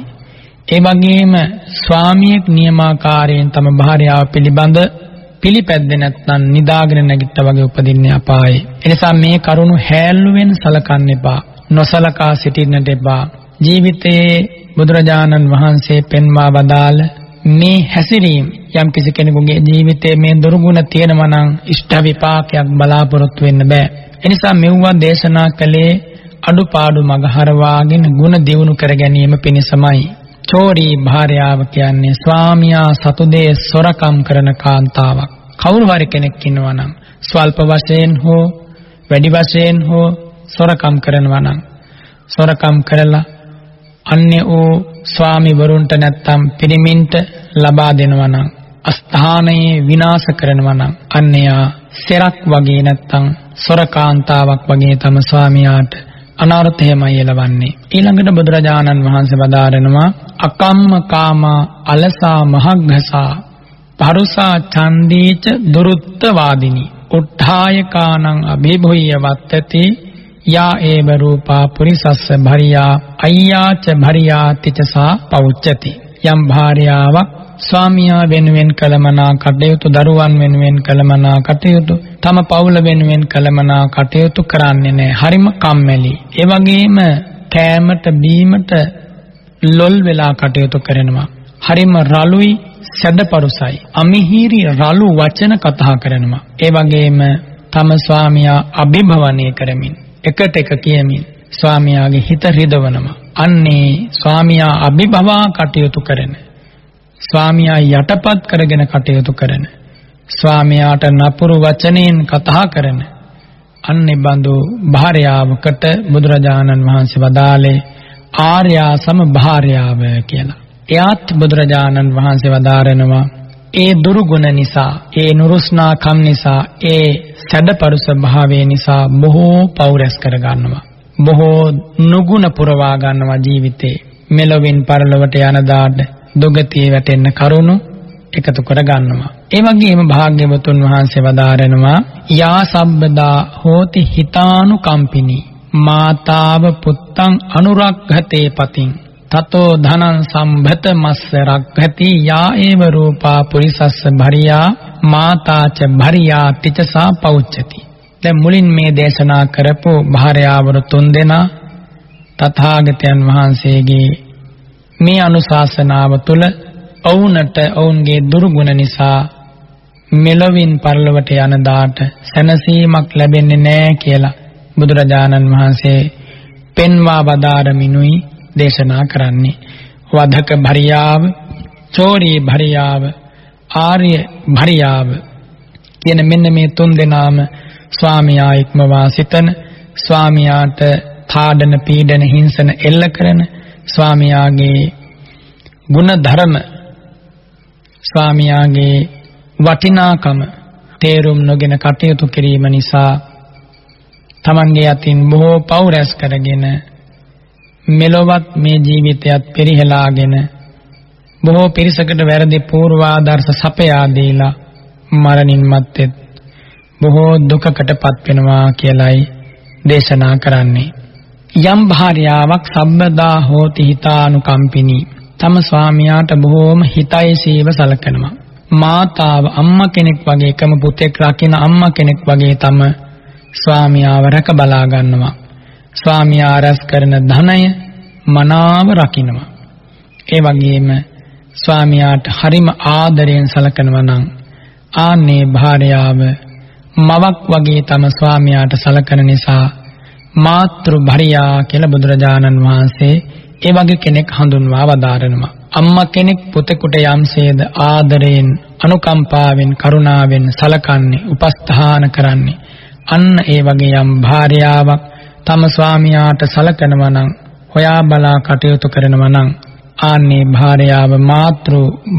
ඒ වගේම ස්වාමියෙක් නියමාකාරයෙන් තම භාර්යාව පිළිබඳ පිළිපැද්දේ නැත්නම් නිදාගෙන නැගිට්ටා වගේ උපදින්නේ අපායේ. එනිසා මේ කරුණු හැල්ලුවෙන් සලකන්න එපා. නොසලකා සිටින්නට එපා. ජීවිතයේ බුදුරජාණන් වහන්සේ පෙන්වා වදාළ මේ හැසිරීම යම් කිසි කෙනෙකුගේ ජීවිතයේ මේ දුර්ගුණ තියෙනවා නම් ඉෂ්ට විපාකයක් බලාපොරොත්තු වෙන්න බෑ. එනිසා මෙවුවා දේශනා කළේ අඩුපාඩු මගහරවාගෙන ಗುಣ දියුණු කර ගැනීම පිණිසමයි. චෝරී භාර්යාව කියන්නේ ස්වාමියා සතුදේ සොරකම් කරන කාන්තාවක්. කවුරු හරි කෙනෙක් ඉන්නවා නම් ස්වල්ප වශයෙන් හෝ වැඩි වශයෙන් හෝ සොරකම් කරනවා නම් සොරකම් කරලා අන්‍ය වූ ස්වාමිවරුන්ට නැත්තම් පිරිමින්ට ලබා දෙනවා නම් අස්ථානයේ විනාශ කරනවා නම් අන්‍යයා සෙරක් වගේ නැත්තම් සොරකාන්තාවක් වගේ තම ස්වාමියාට අනර්ථයමයි එළවන්නේ. ඊළඟට බුදුරජාණන් වහන්සේ වදාරනවා අකම්ම කාමා අලසා මහග්ගසා පරුසා ඡන්දීච දුරුත්ත වාදිනී. උත්ථායකානං අභිභුය්‍ය වත්තති යා ඒව රූපා පුරිසස්ස භරියා අය්යාච භරියා තිචසා පෞච්චති. යම් භාර්යාවක් ස්වාමියා වෙනුවෙන් කළමනා කටයුතු දරුවන් වෙනුවෙන් කළමනා කටයුතු තම පවුල වෙනුවෙන් කළමනා කටයුතු කරන්නේ නැහැ. හරිම කම්මැලි. ඒ වගේම කෑමට බීමට ලොල් වෙලා කටයුතු කරනවා. හරිම රළුයි සැඩපරුසයි අමිහිරි රළු වචන කතා කරනවා. ඒ වගේම තම ස්වාමියා අභිභවනය කරමින්. එකට එක කියමින් ස්වාමියාගේ හිත රිදවනවා. අන්නේ ස්වාමියා අභිභවා කටයුතු කරන ස්වාමියා යටපත් කරගෙන කටයුතු කරන ස්වාමියාට නපුරු වචනෙන් කතා කරන අන්නේ බඳු භාර්යාවකට බුදුරජාණන් වහන්සේ වදාළේ ආර්යා සම භාර්යාව කියලා. එයාත් බුදුරජාණන් වහන්සේ වදාරනවා ඒ දුරුගුණ නිසා, ඒ නුරුස්නාකම් නිසා, ඒ සැඩපරුස භාවය නිසා බොහෝ පව් රැස් කර ගන්නවා. බොහෝ නුගුණ පුරවා ගන්නවා ජීවිතේ. මෙලොවින් පරලොවට යන දාඩ දුගතිය වැටෙන්න කරුණු එකතු කර ගන්නවා. ඒ වගේම භාග්‍යවතුන් වහන්සේ වදාරනවා යා සම්බදා හෝති හිතානුකම්පිනී මාතාව පුත්තං අනුරග්ගතේ පතින් තතෝ ධනං සම්භත මස්ස රක්ඛති යා ඒව රූපා පුරිසස්ස භරියා මාතාච භරියා තිචසා පෞච්චති දැන් මුලින් මේ දේශනා කරපු භාර්යාවරු තුන්දෙනා තථාගතයන් වහන්සේගේ මේ අනුශාසනාව තුළ ඔවුන්ට ඔවුන්ගේ දුර්ගුණ නිසා මෙලොවින් පරලොවට යන දාට සැනසීමක් ලැබෙන්නේ නැහැ කියලා බුදුරජාණන් වහන්සේ පෙන්වා වදාරමිනුයි. දේශනා කරන්නේ. වධක භරියාව චෝරී භරියාව ආර්ය භරියාව කියන මෙන්න මේ තුන් දෙනාම ස්වාමියා ඉක්මවා සිතන ස්වාමියාට තාඩන පීඩන හිංසන එල්ල කරන ස්වාමියාගේ ගුණ ධර්ම ස්වාමියාගේ වටිනාකම තේරුම් නොගෙන කටයුතු කිරීම නිසා තමන්ගේ අතින් බොහෝ පව් රැස් කරගෙන මෙලොවත් මේ ජීවිතයත් පෙරිහෙලාගෙන බොහෝ පිරිසකට වැරදි පූර්වාදර්ශ සපයා දීලා මරණින් මත්තේ බොහෝ දුකකටපත් වෙනවා කියලයි දේශනා කරන්නේ. යම් භාර්යාවක් සම්බදා හෝති හිතානුකම්පිනී. තම ස්වාමියාට බොහෝම හිතයිසීව සලකනවා. මාතාව අම්මා කෙනෙක් වගේ එකම පුතෙක් රකින අම්මා කෙනෙක් වගේ තම ස්වාමියාව රැක බලා ගන්නවා. ස්වාමියා රැස් කරන ධනය මනාව රකින්නවා ඒ වගේම ස්වාමියාට හරිම ආදරයෙන් සලකනවා නම් ආන්නේ භාර්යාව මවක් වගේ තම ස්වාමියාට සලකන නිසා මාතෘ භරියා කියලා බුදුරජාණන් වහන්සේ ඒ වගේ කෙනෙක් හඳුන්වා වදාරනවා. අම්මා කෙනෙක් පුතෙකුට යම්සේද ආදරයෙන්, අනුකම්පාවෙන්, කරුණාවෙන් සලකන්නේ, උපස්ථාන කරන්නේ. අන්න ඒ වගේ යම් භාර්යාවක් තම ස්වාමියාට සලකනවා නම්, හොයා බලා කටයුතු කරනවා නම්, ආන්නේ භාර්යාව මාතෘ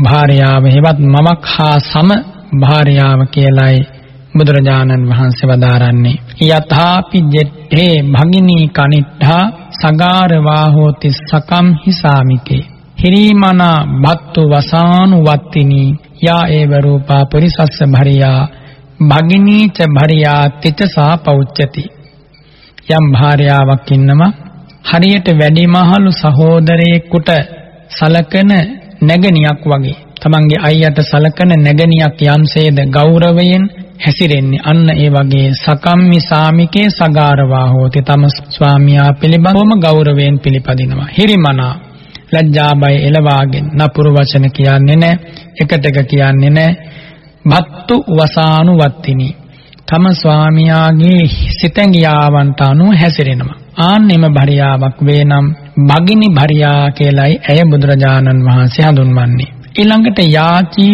භාර්යාව හෙවත් මමක් හා සම භාර්යාව කියලයි බුදුරජාණන් වහන්සේ වදාරන්නේ. යථාපි ජෙට්ඨේ භගිනී කනිට්ඨා සගාරවා හෝති සකම් හිසාමිකේ. හිරීමනා බත්තු වසානු වත්තිනී යා ඒව රූපා පුරිසස්ස භරියා භගිනී ච භරියා තිචසා පෞච්චති. යම් භාර්යාවක් ඉන්නවා හරියට වැඩිමහලු සහෝදරයෙකුට සලකන නැගණියක් වගේ. තමන්ගේ අයියට සලකන නැගණියක් යම්සේද ගෞරවයෙන් හැසිරෙන්නේ. අන්න ඒ වගේ සකම්මි සාමිකේ සගාරවා හෝති. තම ස්වාමියා පිළිබඳවම ගෞරවයෙන් පිළිපදිනවා. හිරිමනා ලැජ්ජා බය එලවාගෙන. නපුරු වචන කියන්නේ නැහැ එකට එක කියන්නේ නැහැ බත්තු වසානු වත්තිනි තම ස්වාමියාගේ සිතැඟියාවන්ට අනුව හැසිරෙනවා. ආන්නෙම භරියාවක් වේනම් භගිනි භරියා කියලයි ඇය බුදුරජාණන් වහන්සේ හඳුන්වන්නේ. ඊළඟට යාචී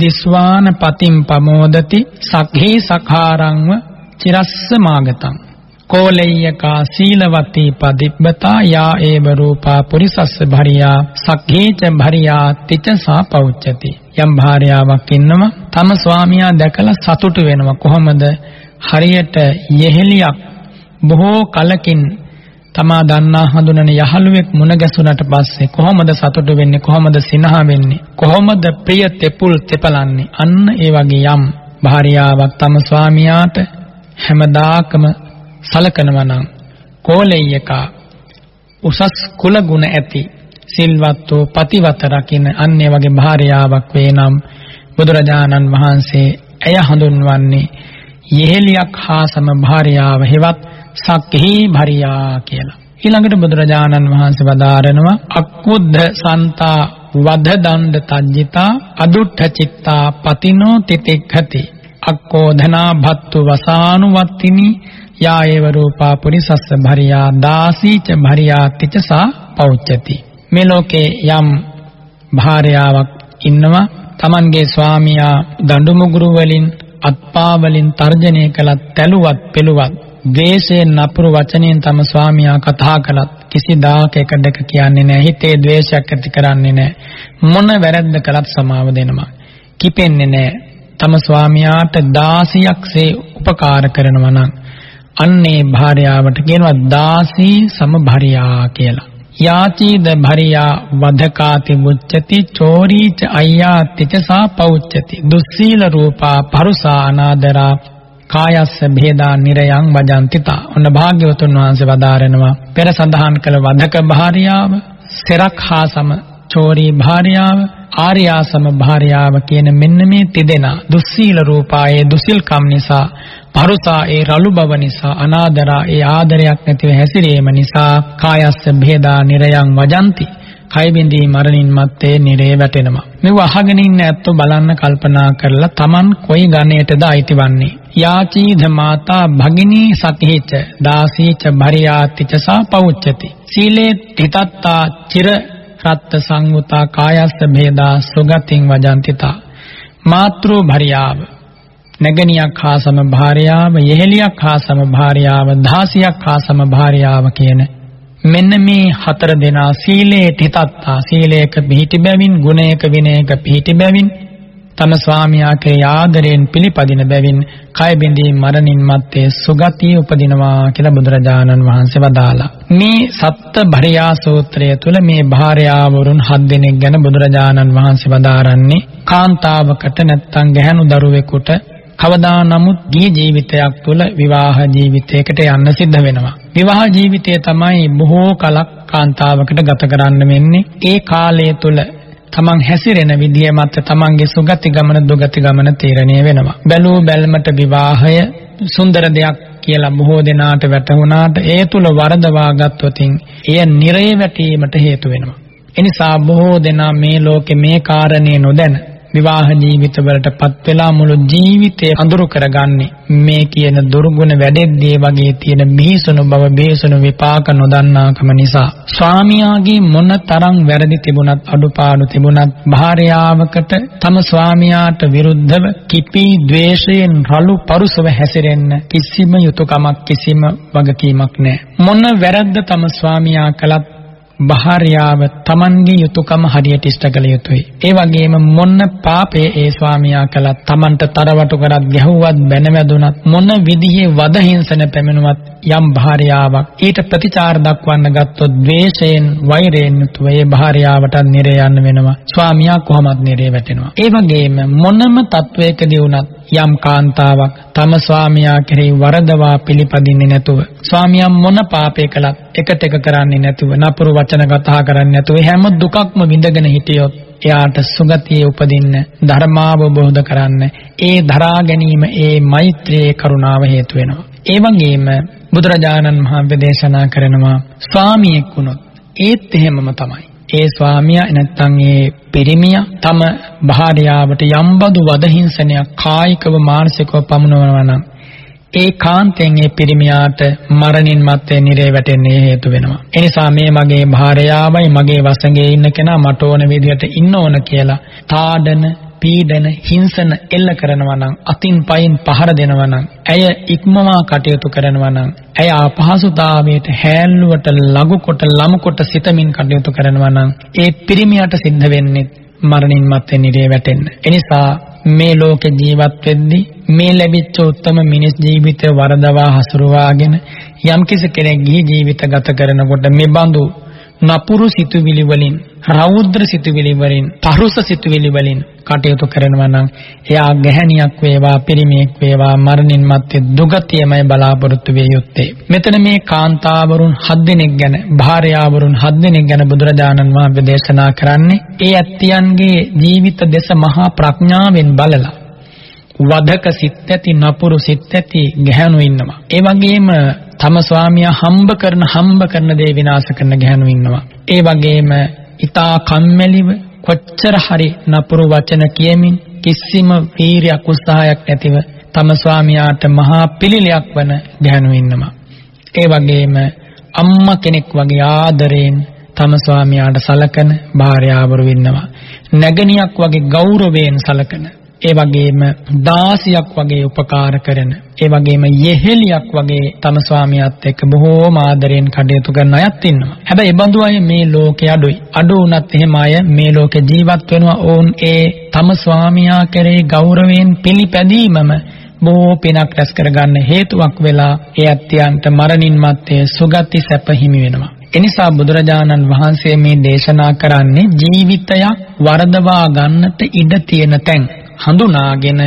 දිස්වාන පතිම් පමෝදති සක්හේ සඛාරංව චිරස්ස මාගතං. කෝලෙය්‍යකා සීලවතී පදිබ්බතා යා ඒව රූපා පුරිසස්ස භරියා සක්හේච භරියා තිචසා පෞච්චති යම් භාර්යාවක් ඉන්නවා තම ස්වාමියා දැකලා සතුටු වෙනවා. කොහොමද? හරියට යෙහෙලියක් බොහෝ කලකින් තමා දන්නා හඳුනන යහළුවෙක් මුණ ගැසුණට පස්සේ කොහොමද සතුටු වෙන්නේ? කොහොමද සිනහ වෙන්නේ? කොහොමද ප්‍රිය තෙපුල් තෙපලන්නේ? අන්න ඒ වගේ යම් භාර්යාවක් තම ස්වාමියාට හැමදාකම සලකනවා නම් කෝලෙය්‍යකා උසස් කුල ගුණ ඇති සිල්වත් වූ පතිවත රකින්න අන්නේ වගේ භාර්යාවක් වේ නම් බුදුරජාණන් වහන්සේ ඇය හඳුන්වන්නේ යෙහෙලියක් හා සම භාර්යාව හෙවත් සක්හි භරියා කියලා. ඊළඟට බුදුරජාණන් වහන්සේ වදාරනවා අක්කුද්ධ සන්තා වධ දණ්ඩ තජ්ජිතා අදුට්ඨ චිත්තා පතිනෝ තිතික්ඛති අක්කෝධනා භත්තු වසානුවත්තිනි යා ඒව රූපා පුරිසස්ස භරියා දාසීච භරියා තිචසා පෞච්චති මේ ලෝකේ යම් භාර්යාවක් ඉන්නවා Tamanගේ ස්වාමියා දඬු මුගුරු වලින් අත්පා වලින් තර්ජනය කළත් තැලුවත් පෙළුවත් ද්වේෂයෙන් නපුරු වචනෙන් තම ස්වාමියා කතා කළත් කිසිදාක එක දෙක කියන්නේ නැහැ හිතේ ද්වේෂයක් ඇති කරන්නේ නැහැ මොන වැරද්ද කළත් සමාව දෙනවා කිපෙන්නේ නැහැ. තම ස්වාමියාට 16ක්සේ උපකාර කරනවා නම් අන්නේ භාර්යාවට කියනවා දාසී සමභාර්යා කියලා. යාචීද භරියා වධකාති මුච්චති චෝරීච අය්‍යාතිච සා පෞච්චති දුස්සීල රූපා පරුසා අනාදරා කායස්ස භේදා නිරයන් වජන්තිතා ඔන්න භාග්‍යවතුන් වහන්සේ වදාරනවා පෙර සඳහන් කළ වධක භාර්යාව සෙරක් හා සම චෝරී භාර්යාව ආර්යාසම භාර්යාව කියන මෙන්න මේ තිදෙනා දුස්සීල රූපායේ දුසිල්කම් නිසා පරුසා ඒ රළු බව නිසා අනාදරා ඒ ආදරයක් නැතිව හැසිරීම නිසා කායස්ස භේදා නිරයන් වජಂತಿ. කය බින්දී මරණින් මත්තේ නිරේ වැටෙනවා. මෙව අහගෙන ඉන්න ඇත්තෝ බලන්න කල්පනා කරලා Taman කොයි ගණයටද අයිතිවන්නේ යාචීධ මාතා භගිනී සතිහිච දාසීච භරියාතිච සා පෞච්චති සීලේ තිතත්තා චිර රත්ත සංවුතා කායස්ස භේදා සුගතින් වජන්තිතා. මාතෘ භරියාව. නැගණියක් හා සම භාර්යාව යෙහෙලියක් හා සම භාර්යාව දාසියක් හා සම භාර්යාව කියන මෙන්න මේ හතර දෙනා සීලේ තිතත්තා සීලයක පිහිටි බැවින් ගුණයක විනයක පිහිටි බැවින් තම ස්වාමියාගේ ආදරයෙන් පිළිපදින බැවින් කය බිඳී මරණින් මත්තේ සුගතිය උපදිනවා කියලා බුදුරජාණන් වහන්සේ වදාලා. මේ සත්ත භරියා සූත්‍රය තුල මේ භාර්යාවරුන් හත් දෙනෙක් ගැන බුදුරජාණන් වහන්සේ වදාරන්නේ කාන්තාවකට නැත්තම් ගැහැණු දරුවෙකුට කවදා නමුත් ගිහි ජීවිතයක් තුළ විවාහ ජීවිතයකට යන්න සිද්ධ වෙනවා. විවාහ ජීවිතය තමයි බොහෝ කලක් කාන්තාවකට ගත කරන්න වෙන්නේ. ඒ කාලය තුළ තමන් හැසිරෙන විදිය මත තමන්ගේ සුගති ගමන දුගති ගමන තීරණය වෙනවා. බැලූ බැල්මට විවාහය සුන්දර දෙයක් කියලා බොහෝ දෙනාට වැටහුණාට ඒ තුල වරදවා ගත්තොතින් එය නිරේ වැටීමට හේතු වෙනවා. එනිසා බොහෝ දෙනා මේ ලෝකේ මේ කාරණේ නොදැන විවාහ ජීවිතවලටපත් වෙලා මුළු ජීවිතේ අඳුරු කරගන්නේ මේ කියන දුර්ගුණ වැඩෙද්දී වගේ තියෙන බිහිසුණු බව බිහිසුණු විපාක නොදන්නාකම නිසා. ස්වාමියාගේ මොන තරම් වැරදි තිබුණත් අඩුපාඩු තිබුණත් භාර්යාවකට තම ස්වාමියාට විරුද්ධව කිපී ද්වේෂයෙන් රළු පරුසව හැසිරෙන්න කිසිම යුතුයකමක් කිසිම වගකීමක් නැහැ. මොන වැරද්ද තම ස්වාමියා කළත් භාර්යාව Tamanගේ යුතුයකම හරියට ඉෂ්ට කළ යුතුයි. ඒ වගේම මොන පාපේ ඒ ස්වාමියා කළත් Tamanට තරවටු කරත් ගැහුවත් බැනවැදුනත් මොන විදිහේ වද හිංසන පැමිණුවත් යම් භාර්යාවක් ඊට ප්‍රතිචාර දක්වන්න ගත්තොත් ද්වේෂයෙන් වෛරයෙන් යුතුව ඒ භාර්යාවට නිරේ යන්න වෙනවා. ස්වාමියා කොහොමත් නිරේ වැටෙනවා. ඒ වගේම මොනම තත්වයකදී වුණත් යම් කාන්තාවක් තම ස්වාමියා කෙරෙහි වරදවා පිළිපදින්නේ නැතුව ස්වාමියා මොන පාපේ කළත් එකට එක කරන්නේ නැතුව නපුරු වචන කතා කරන්නේ නැතුව හැම දුකක්ම විඳගෙන හිටියොත් එයාට සුගතියේ උපදින්න ධර්මාවබෝධ කරන්න ඒ දරා ගැනීම ඒ මෛත්‍රියේ කරුණාව හේතු වෙනවා. ඒ වගේම බුදුරජාණන් වහන්සේ දේශනා කරනවා ස්වාමියෙක් වුණොත් ඒත් එහෙමම තමයි. ඒ ස්වාමියා නැත්නම් ඒ පිරිමියා තම භාර්යාවට යම්බදු වදහිංසනයක් කායිකව මානසිකව පමුණවනවා නම් ඒ කාන්තෙන් ඒ පිරිමියාට මරණින් මත්තේ නිරේ වැටෙන්නේ හේතු වෙනවා. ඒ නිසා මේ මගේ භාර්යාවයි මගේ වසඟේ ඉන්න කෙනා මට ඕන විදිහට ඉන්න ඕන කියලා තාඩන පීඩන හිංසන එල්ල කරනවා නම් අතින් පයින් පහර දෙනවා නම් ඇය ඉක්මවා කටයුතු කරනවා නම් ඇය අපහසුතාවයට හැල්ලුවට ලඝු කොට ලමු කොට සිතමින් කටයුතු කරනවා නම් ඒ පිරිමියට සිද්ධ වෙන්නේ මරණින් මත්තේ නිරේ වැටෙන්න. එනිසා මේ ලෝකේ ජීවත් වෙද්දී මේ ලැබිච්ච උත්තම මිනිස් ජීවිතය වරදවා හසුරුවාගෙන යම්කිසි කෙනෙක් ගිහි ජීවිත ගත කරනකොට මේ බඳු නපුරු සිතුවිලි වලින් රෞද්‍ර සිතුවිලි වලින් පරුස සිතුවිලි වලින් කටයුතු කරනවා නම් එයා ගැහණියක් වේවා පිරිමියෙක් වේවා මරණින් මත්තේ දුගතියමයි බලාපොරොත්තු විය යුත්තේ. මෙතන මේ කාන්තාවරුන් හත් දෙනෙක් ගැන භාර්යාවරුන් හත් දෙනෙක් ගැන බුදුරජාණන් වහන්සේ දේශනා කරන්නේ ඒ ඇත්තියන්ගේ ජීවිත දෙස මහා ප්‍රඥාවෙන් බලලා. වදක සිත් ඇති නපුරු සිත් ඇති ගැහණු ඉන්නවා. ඒ වගේම තම ස්වාමියා හම්බ කරන හම්බ කරන දේ විනාශ කරන ගැහණු ඉන්නවා. ඒ වගේම ඊතා කම්මැලිව කොච්චර හරි නපුරු වචන කියමින් කිසිම වීරියක් උත්සාහයක් නැතිව තම ස්වාමියාට මහා පිළිලයක් වන ගැහණු ඉන්නවා. ඒ වගේම අම්මා කෙනෙක් වගේ ආදරයෙන් තම ස්වාමියාට සලකන භාර්යාවරු ඉන්නවා. නැගණියක් වගේ ගෞරවයෙන් සලකන ඒ වගේම දාසියක් වගේ උපකාර කරන ඒ වගේම යෙහෙලියක් වගේ තම ස්වාමියාත් එක්ක බොහෝම ආදරෙන් කටයුතු කරන අයත් ඉන්නවා. හැබැයි ඒ බඳු අය මේ ලෝකේ අඩුයි. අඩු වුණත් එහෙම අය මේ ලෝකේ ජීවත් වෙනවා. ඔවුන් ඒ තම ස්වාමියා කෙරෙහි ගෞරවයෙන් පිළිපැදීමම බොහෝ පිනක් රැස් කරගන්න හේතුවක් වෙලා ඒ අත්‍යන්ත මරණින් මත්තේ සුගති සැප හිමි වෙනවා. එනිසා බුදුරජාණන් වහන්සේ මේ දේශනා කරන්නේ ජීවිතයක් වරදවා ගන්නට ඉඩ තියෙන තැන් හඳුනාගෙන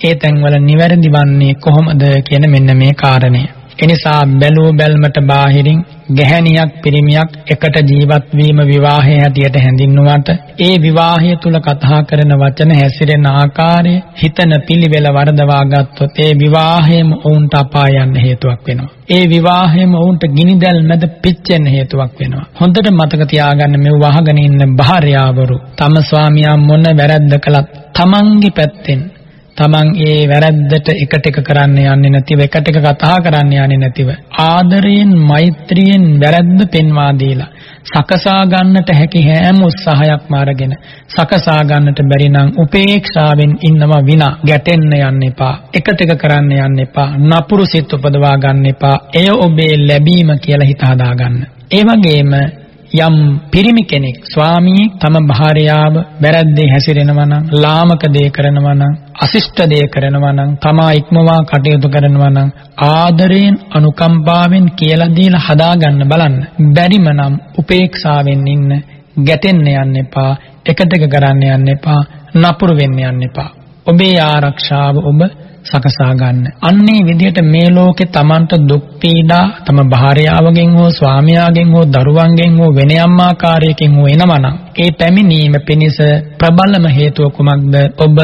ඒ තැන්වල නිවැරදි වන්නේ කොහොමද කියන මෙන්න මේ කාරණය. එනිසා බැලුව බැල්මට බාහිරින් ගැහැණියක් පිරිමියක් එකට ජීවත් වීම විවාහයේ හැටියට හැඳින්නුවට ඒ විවාහය තුල කතා කරන වචන හැසිරෙන ආකාරය හිතන පිළිවෙල වරදවා ගත්තොත් ඒ විවාහයම ඔවුන්ට අපාය යන්න හේතුවක් වෙනවා. ඒ විවාහයම ඔවුන්ට ගිනිදැල් මැද පිච්චෙන්න හේතුවක් වෙනවා. හොඳට මතක තියාගන්න මේ වහගෙන ඉන්න භාර්යාවරු තම ස්වාමියා මොන වැරද්ද කළත් තමන්ගේ පැත්තෙන් තමන් ඒ වැරද්දට එකට එක කරන්න යන්නේ නැතිව එකට එක කතා කරන්න යන්නේ නැතිව ආදරයෙන් මෛත්‍රියෙන් වැරද්ද පෙන්වා දීලා සකසා ගන්නට හැකි හැම උත්සාහයක්ම අරගෙන සකසා ගන්නට බැරි නම් උපේක්ෂාවෙන් ඉන්නවා විනා ගැටෙන්න යන්න එපා එකට එක කරන්න යන්න එපා නපුරු සිත් උපදවා ගන්න එපා එය ඔබේ ලැබීම කියලා හිත හදා ගන්න. ඒ වගේම යම් පිරිමි කෙනෙක් ස්වාමියෙක් තම භාර්යාව වැරද්දේ හැසිරෙනවා නම් ලාමක දේ කරනවා නම් අසිෂ්ට දේ කරනවා නම් තමා ඉක්මවා කටයුතු කරනවා නම් ආදරයෙන් අනුකම්පාවෙන් කියලා දීලා හදාගන්න බලන්න බැරිම නම් උපේක්ෂාවෙන් ඉන්න ගැටෙන්න යන්න එපා එකට එක කරන්න යන්න එපා නපුරු වෙන්න යන්න එපා ඔබේ ආරක්ෂාව ඔබ සකසා ගන්න. අන්නේ විදිහට මේ ලෝකේ Tamanට දුක් පීඩා තම භාර්යාවගෙන් හෝ ස්වාමියාගෙන් හෝ දරුවන්ගෙන් හෝ වෙන යම් ආකාරයකින් හෝ එනවනම් ඒ පැමිණීම පිණිස ප්‍රබලම හේතුව කුමක්ද? ඔබ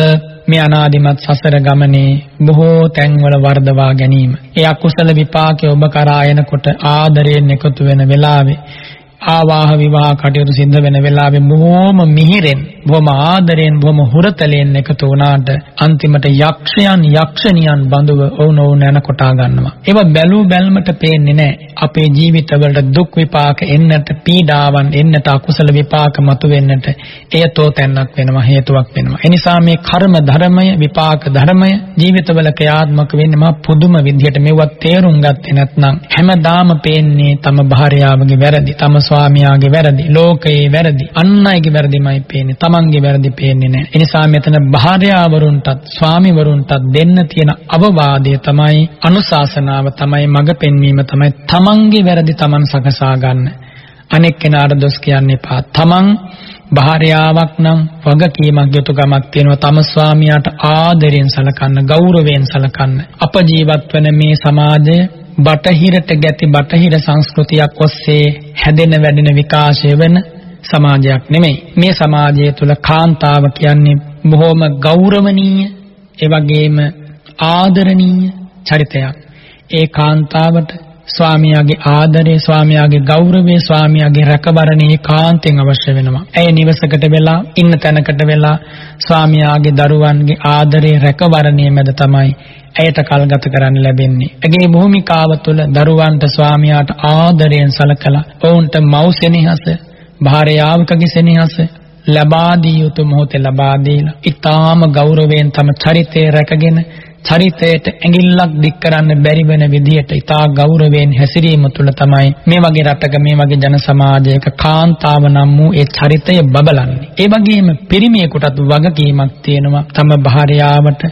මේ අනාදිමත් සසර ගමනේ බොහෝ තැන්වල වර්ධවා ගැනීම. ඒ අකුසල විපාකේ ඔබ කරා එනකොට ආදරයෙන් එකතු වෙන වෙලාවේ ආවාහ විවාහ කටයුතු සිද්ධ වෙන වෙලාවේ බොහොම මිහිරෙන් බොහොම ආදරෙන් බොහොම හුරතලෙන් එකතු වුණාට අන්තිමට යක්ෂයන් යක්ෂණියන් බඳුව වුණ වුණ යන කොටා ගන්නවා. ඒව බැලූ බැල්මට පේන්නේ නැහැ. අපේ ජීවිතවලට දුක් විපාක එන්නට පීඩාවන් එන්නට අකුසල විපාක මතුවෙන්නට එය තෝතැන්නක් වෙනවා හේතුවක් වෙනවා. එනිසා මේ කර්ම ධර්මය විපාක ධර්මය ජීවිතවල ක්‍රියාත්මක වෙන්නේ මා පුදුම විදිහට මෙවත් තේරුම් ගත්තේ නැත්නම් හැමදාම පේන්නේ තම භාර්යාවගේ වැරදි තම ස්වාමියාගේ වැරදි, ලෝකයේ වැරදි, අන් අයගේ වැරදිමයි පේන්නේ. තමන්ගේ වැරදි පේන්නේ නැහැ. ඒ නිසා මෙතන භාර්යාවරුන්ටත් ස්වාමිවරුන්ටත් දෙන්න තියෙන අවවාදය තමයි අනුශාසනාව තමයි මඟ පෙන්වීම තමයි තමන්ගේ වැරදි තමන් සකසා ගන්න. අනෙක් කෙනාට දොස් කියන්න එපා. තමන් භාර්යාවක් නම් වගකීමක් යුතුකමක් තියෙනවා තම ස්වාමියාට ආදරෙන් සලකන්න ගෞරවයෙන් සලකන්න අප ජීවත් වන මේ සමාජය බටහිරට ගැති බටහිර සංස්කෘතියක් ඔස්සේ හැදෙන වැඩෙන විකාශය වෙන සමාජයක් නෙමෙයි. මේ සමාජය තුළ කාන්තාව කියන්නේ බොහොම ගෞරවනීය ඒ වගේම ආදරණීය චරිතයක්. ඒ කාන්තාවට ස්වාමියාගේ ආදරය ස්වාමියාගේ ගෞරවය ස්වාමියාගේ රැකබරණේ කාන්තෙන් අවශ්‍ය වෙනවා. ඇය නිවසකට වෙලා ඉන්න තැනකට වෙලා ස්වාමියාගේ දරුවන්ගේ ආදරේ රැකවරණය මැද තමයි ඇයට කල් ගත කරන්න ලැබෙන්නේ. ඇගේ භූමිකාව තුළ දරුවන්ට ස්වාමියාට ආදරයෙන් සලකලා ඔවුන්ට මව් සෙනෙහස, භාර්යාවකගේ සෙනෙහස ලබා දී යුතු මොහොතේ ලබා දීලා, ඊටාම ගෞරවයෙන් තම චරිතය රැකගෙන චරිතයට ඇඟිල්ලක් දික් කරන්න බැරි වෙන විදියට ඊටා ගෞරවයෙන් හැසිරීම තුළ තමයි මේ වගේ රටක මේ වගේ ජන සමාජයක කාන්තාව නම් වූ ඒ චරිතය බබලන්නේ. ඒ වගේම පිරිමියෙකුටත් වගකීමක් තියෙනවා තම භාර්යාවට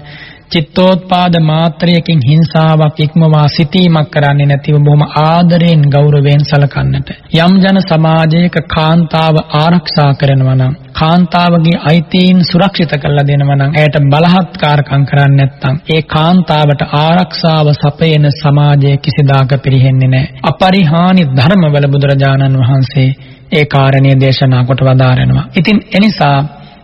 චිත්තෝත්පාද මාත්‍රයකින් හිංසාවක් ඉක්මවා සිටීමක් කරන්නේ නැතිව බොහොම ආදරයෙන් ගෞරවයෙන් සලකන්නට. යම් ජන සමාජයක කාන්තාව ආරක්ෂා කරනවා නම් කාන්තාවගේ අයිතීන් සුරක්ෂිත කරලා දෙනවා නම් ඇයට බලහත්කාරකම් කරන්නේ නැත්නම් ඒ කාන්තාවට ආරක්ෂාව සපයන සමාජය කිසිදාක පිරෙන්නේ නැහැ. අපරිහානි ධර්මවල බුදුරජාණන් වහන්සේ ඒ කාරණේ දේශනා කොට වදාරනවා. ඉතින් එනිසා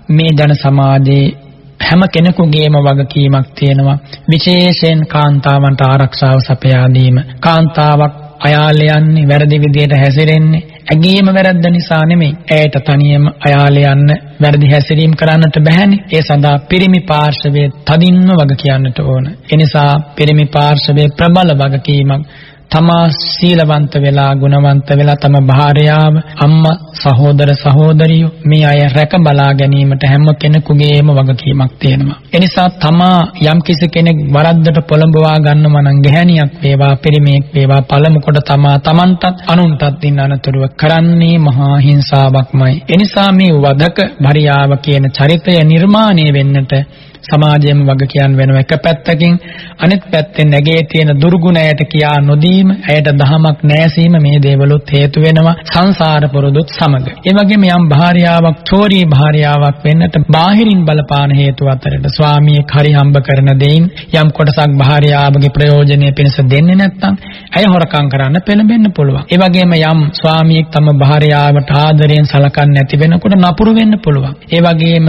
මේ ජන සමාජයේ හැම කෙනෙකුගේම වගකීමක් තියෙනවා. විශේෂයෙන් කාන්තාවන්ට ආරක්ෂාව සපයා දීම. කාන්තාවක් අයාලේ යන්නේ වැරදි විදියට හැසිරෙන්නේ. ඇගීම වැරද්ද නිසා නෙමෙයි. ඇයට තනියම අයාලේ යන්න වැරදි හැසිරීම කරන්නට බැහැනේ. ඒ සඳහා පිරිමි පාර්ශවයේ තදින්ම වග කියන්නට ඕන. ඒ නිසා පිරිමි පාර්ශවයේ ප්‍රබල වගකීමක් තමා සීලවන්ත වෙලා ගුණවන්ත වෙලා තම භාර්යාව අම්මා සහෝදර සහෝදරියෝ මේ අය රැක බලා ගැනීමට හැම කෙනෙකුගේම වගකීමක් තියෙනවා. එනිසා තමා යම් කිසි කෙනෙක් වරද්දට පොළඹවා ගන්නව නම් ගැහණියක් වේවා පිරිමියෙක් වේවා පළමු කොට තමා තමන්ටත් අනුන්ටත් දින අනතුරුව කරන්නේ මහා හිංසාවක්මයි. එනිසා මේ වදක භාර්යාව කියන චරිතය නිර්මාණය වෙන්නට සමාජයෙන් වග කියන් වෙනවා එක පැත්තකින් අනිත් පැත්තෙන් නැගේ තියෙන දුර්ගුණයට කියා නොදීම ඇයට දහමක් නැසීම මේ දේවලුත් හේතු වෙනවා සංසාර පුරුදුත් සමග. ඒ වගේම යම් භාර්යාවක් චෝරී භාර්යාවක් වෙන්නට බාහිරින් බලපාන හේතු අතරට ස්වාමියෙක් හරි හම්බ කරන දෙයින් යම් කොටසක් භාර්යාවගේ ප්‍රයෝජනෙ පිණිස දෙන්නේ නැත්නම් ඇය හොරකම් කරන්න පෙළඹෙන්න පුළුවන්. ඒ වගේම යම් ස්වාමියෙක් තම භාර්යාවට ආදරයෙන් සලකන්නේ නැති වෙනකොට නපුරු වෙන්න පුළුවන්. ඒ වගේම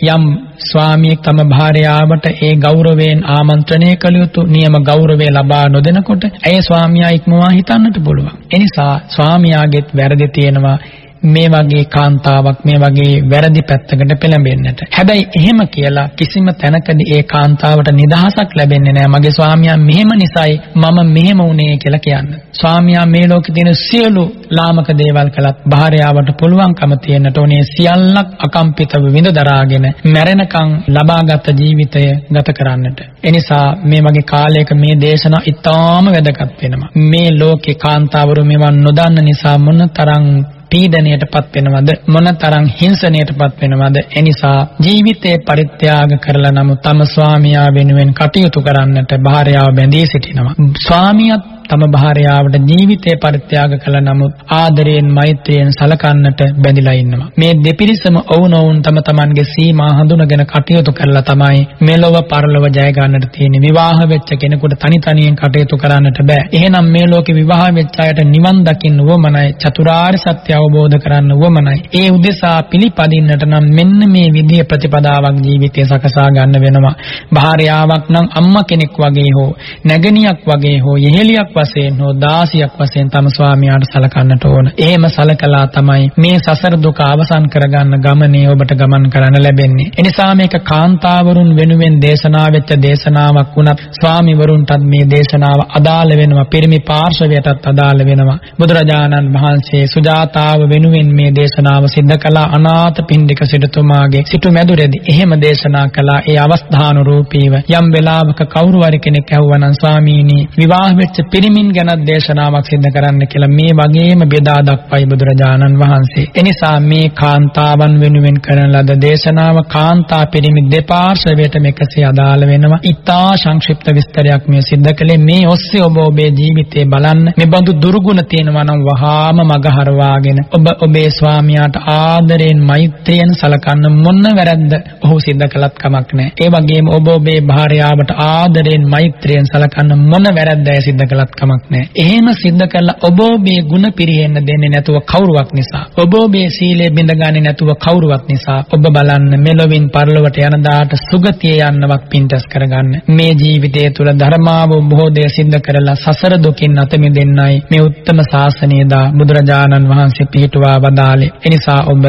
යම් ස්වාමියෙක් තම භාර්යාවට ඒ ගෞරවයෙන් ආමන්ත්‍රණය කළ යුතු නියම ගෞරවය ලබා නොදෙනකොට ඇය ස්වාමියා ඉක්මවා හිතන්නට පුළුවන්. එනිසා ස්වාමියාගෙත් වැරදි තියෙනවා මේ වගේ කාන්තාවක් මේ වගේ වැරදි පැත්තකට පෙළඹෙන්නට. හැබැයි එහෙම කියලා කිසිම තැනකදී ඒ කාන්තාවට නිදහසක් ලැබෙන්නේ නැහැ. මගේ ස්වාමියා මෙහෙම නිසායි මම මෙහෙම වුණේ කියලා කියන්නේ. ස්වාමියා මේ ලෝකේ තියෙන සියලු ලාමක දේවල් කළත් භාර්යාවට පුළුවන්කම තියෙන්නට ඕනේ සියල්ලක් අකම්පිතව විඳ දරාගෙන මැරෙනකන් ලබාගත් ජීවිතය ගත කරන්නට. එනිසා මේ වගේ කාලයක මේ දේශනා ඉතාම වැදගත් වෙනවා. මේ ලෝකේ කාන්තාවරු මේවා නොදන්න නිසා මොනතරම් පීඩණයටපත් වෙනවද? මොනතරම් හිංසනයටපත් වෙනවද? එනිසා ජීවිතේ පරිත්‍යාග කරලා නමුත් තම ස්වාමියා වෙනුවෙන් කටයුතු කරන්නට භාර්යාව බැඳී සිටිනවා. ස්වාමියාත් තම භාර්යාවට ජීවිතේ පරිත්‍යාග කළ නමුත් ආදරයෙන් මෛත්‍රියෙන් සලකන්නට බැඳිලා ඉන්නවා. මේ දෙපිරිසම ඔවුනොවුන් තම තමන්ගේ සීමා හඳුනගෙන කටයුතු කරලා තමයි මෙලොව පරලොව ජය ගන්නට තියෙන්නේ. විවාහ වෙච්ච කෙනෙකුට තනි තනියෙන් කටයුතු කරන්නට බෑ. එහෙනම් මේ ලෝකේ විවාහ වෙච්ච අයට නිවන් දකින්න වමනයි චතුරාර්ය සත්‍ය අවබෝධ කරන්න වමනයි. ඒ උදෙසා පිළිපදින්නට නම් මෙන්න මේ විදිය ප්‍රතිපදාවක් ජීවිතේ සකසා ගන්න වෙනවා. භාර්යාවක් නම් අම්මා කෙනෙක් වගේ හෝ නැගණියක් වගේ හෝ යෙහෙලියක් වශයෙන් හෝ දාසියක් වශයෙන් තම ස්වාමියාට සලකන්නට ඕන. එහෙම සලකලා තමයි මේ සසර දුක අවසන් කරගන්න ගමනේ ඔබට ගමන් කරන්න ලැබෙන්නේ. එනිසා මේක කාන්තාවරුන් වෙනුවෙන් දේශනා වෙච්ච දේශනාවක් වුණත් ස්වාමිවරුන්ටත් මේ දේශනාව අදාළ වෙනවා. පිරිමි පාර්ශවයටත් අදාළ වෙනවා. බුදුරජාණන් වහන්සේ සුජාතාව වෙනුවෙන් මේ දේශනාව සිද්ධ කළා අනාථ පින්ඩික සිටුතුමාගේ සිටු මැදුරේදී. එහෙම දේශනා කළා ඒ අවස්ථානුරූපීව යම් වෙලාවක කවුරු හරි කෙනෙක් ඇහුවනම් ස්වාමීනි විවාහ වෙච්ච පිරිමි පිරිමින් ගැන දේශනාවක් සිදු කරන්න කියලා මේ වගේම බෙදා දක්වයි බුදුරජාණන් වහන්සේ. එනිසා මේ කාන්තාවන් වෙනුවෙන් කරන ලද දේශනාව කාන්තා පිරිමි දෙපාර්ශවයට මෙකසේ අදාළ වෙනවා. ඊටා සංක්ෂිප්ත විස්තරයක් මේ සිද්ධ කළේ මේ ඔස්සේ ඔබ ඔබේ ජීවිතේ බලන්න මේ බඳු දුර්ගුණ තියෙනවා නම් වහාම මග හරවාගෙන ඔබ ඔබේ ස්වාමියාට ආදරයෙන් මෛත්‍රියෙන් සලකන්න මොන වැරද්ද ඔහු සිද්ධ කළත් කමක් නැහැ. ඒ වගේම ඔබ ඔබේ භාර්යාවට ආදරයෙන් මෛත්‍රියෙන් සලකන්න මොන වැරද්ද ඇය සිද්ධ කළත් කමක් නැහැ. එහෙම සිද්ධ කරලා ඔබ ඔබේ ಗುಣ පිරෙහෙන්න දෙන්නේ නැතුව කවුරුවක් නිසා. ඔබ ඔබේ සීලය බිඳගන්නේ නැතුව කවුරුවක් නිසා. ඔබ බලන්න මෙලොවින් පරලොවට යන දාට සුගතිය යන්නවත් පින්ටස් කරගන්න. මේ ජීවිතය තුළ ධර්මාවබෝධය සිද්ධ කරලා සසර දුකින් අත මිදෙන්නයි මේ උත්තම ශාසනය දා බුදුරජාණන් වහන්සේ පිහිටුවා වදාළේ. එනිසා ඔබ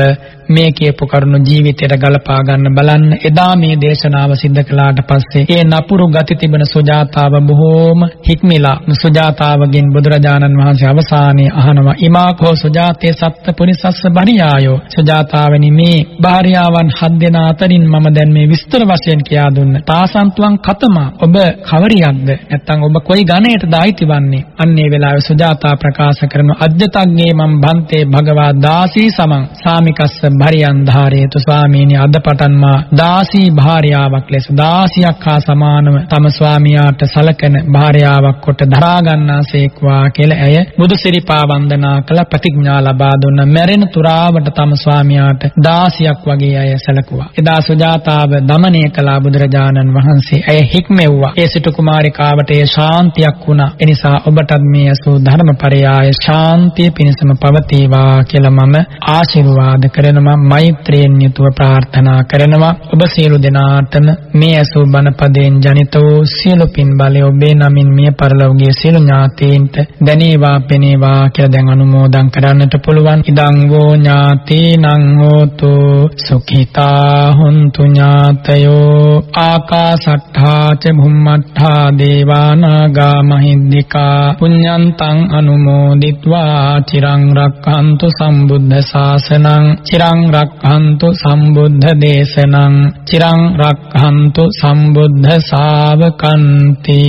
මේ කියපු කරුණු ජීවිතයට ගලපා ගන්න බලන්න. එදා මේ දේශනාව සිද්ධ කළාට පස්සේ ඒ නපුරු ගති තිබෙන සුජාතාව බොහෝම හික්මිලා සුජාතාවගෙන් බුදුරජාණන් වහන්සේ අවසානයේ අහනවා ඉමාකෝ සුජාතේ සත්ත පුනිසස්ස බණියායෝ සුජාතාවනි මේ භාර්යාවන් හත් දෙනා අතරින් මම දැන් මේ විස්තර වශයෙන් කියා දුන්න. පාසන්තුවන් කතමා ඔබ කවරියක්ද නැත්නම් ඔබ කොයි ගණයටද ආйти වන්නේ? අන්න ඒ වෙලාවේ සුජාතා ප්‍රකාශ කරන අද්දතග්ගේ මම් බන්තේ භගවා දාසී සමං සාමිකස්ස භරියන් ධාරේතු ස්වාමීනි අද පටන් මා 16 භාර්යාවක් ලෙස 16ක් හා සමානව තම ස්වාමියාට සලකන භාර්යාවක් කොට දරා ගන්නාසේක්වා කියලා ඇය බුදුසිරිපා වන්දනා කළ ප්‍රතිඥා ලබා දුන්න මැරෙන තුරාවට තම ස්වාමියාට 16ක් වගේ අය සැලකුවා. එදා සුජාතාව দমনය කළා බුදුරජාණන් වහන්සේ. ඇය හික්මෙව්වා. ඒ සිටු කුමාරිකාවට ඒ ශාන්තියක් වුණා. එනිසා ඔබටත් මේ අසු ධර්මපරයාය ශාන්තිය පිණසම පවතිවා කියලා මම ආශිර්වාද කරනවා. කරන මෛත්‍රියෙන් යුතුව ප්‍රාර්ථනා කරනවා. ඔබ සියලු දෙනාටම මේ ඇසූ බණ පදයෙන් ජනිත වූ සියලු පින් බලය ඔබේ නමින් මිය පරලොවගේ සියලු ඥාතීන්ට දැනේවා පෙනේවා කියලා දැන් අනුමෝදන් කරන්නට පුළුවන්. ඉදං වූ ඥාතීනං හෝතු සුඛිතා හොන්තු ඥාතයෝ. ආකාසට්ඨා ච භුම්මට්ඨා දේවානාගා මහිද්దికා පුඤ්ඤන්තං අනුමෝදිත්වා. චිරං රක්ඛන්තු සම්බුද්ධ ශාසනං. චිරං රක්ඛන්තු සම්බුද්ධ දේශනං චිරං රක්ඛන්තු සම්බුද්ධ ශාවකන්ති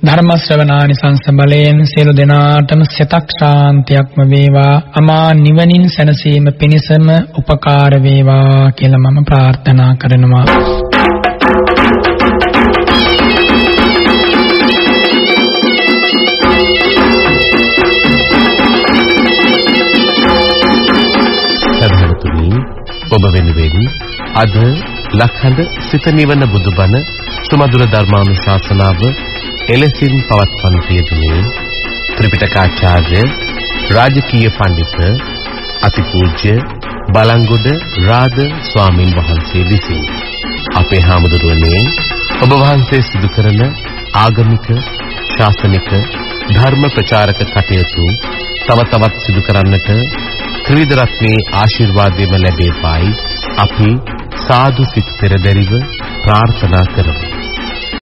ධර්ම ශ්‍රවණානිසංස බලයෙන් සියලු දෙනාටම සිතක් ශාන්තියක්ම වේවා. අමා නිවනින් සැනසීම පිණිසම උපකාර වේවා කියලා මම ප්‍රාර්ථනා කරනවා. ඔබ වෙනුවෙන් අද ලක්හඬ සිත නිවන බුදුබණ සුමధుර ධර්මානුශාසනාව එලෙසින් පවත්වන්නට යෙදුනේ ත්‍රිපිටකාචාර්ය රාජකීය පඬිත අතිපූජ්‍ය බලංගොඩ රාද ස්වාමින් වහන්සේ විසින් අපේ හාමුදුරුවනේ ඔබ වහන්සේ සිදු කරන ආගමික ශාසනික ධර්ම ප්‍රචාරක කටයුතු තව තවත් සිදු කරන්නට ත්‍රිවිධ රත්නයේ ආශිර්වාදයම ලැබේපායි අපි සාදු සිත් පෙරදරිව ප්‍රාර්ථනා කරමු.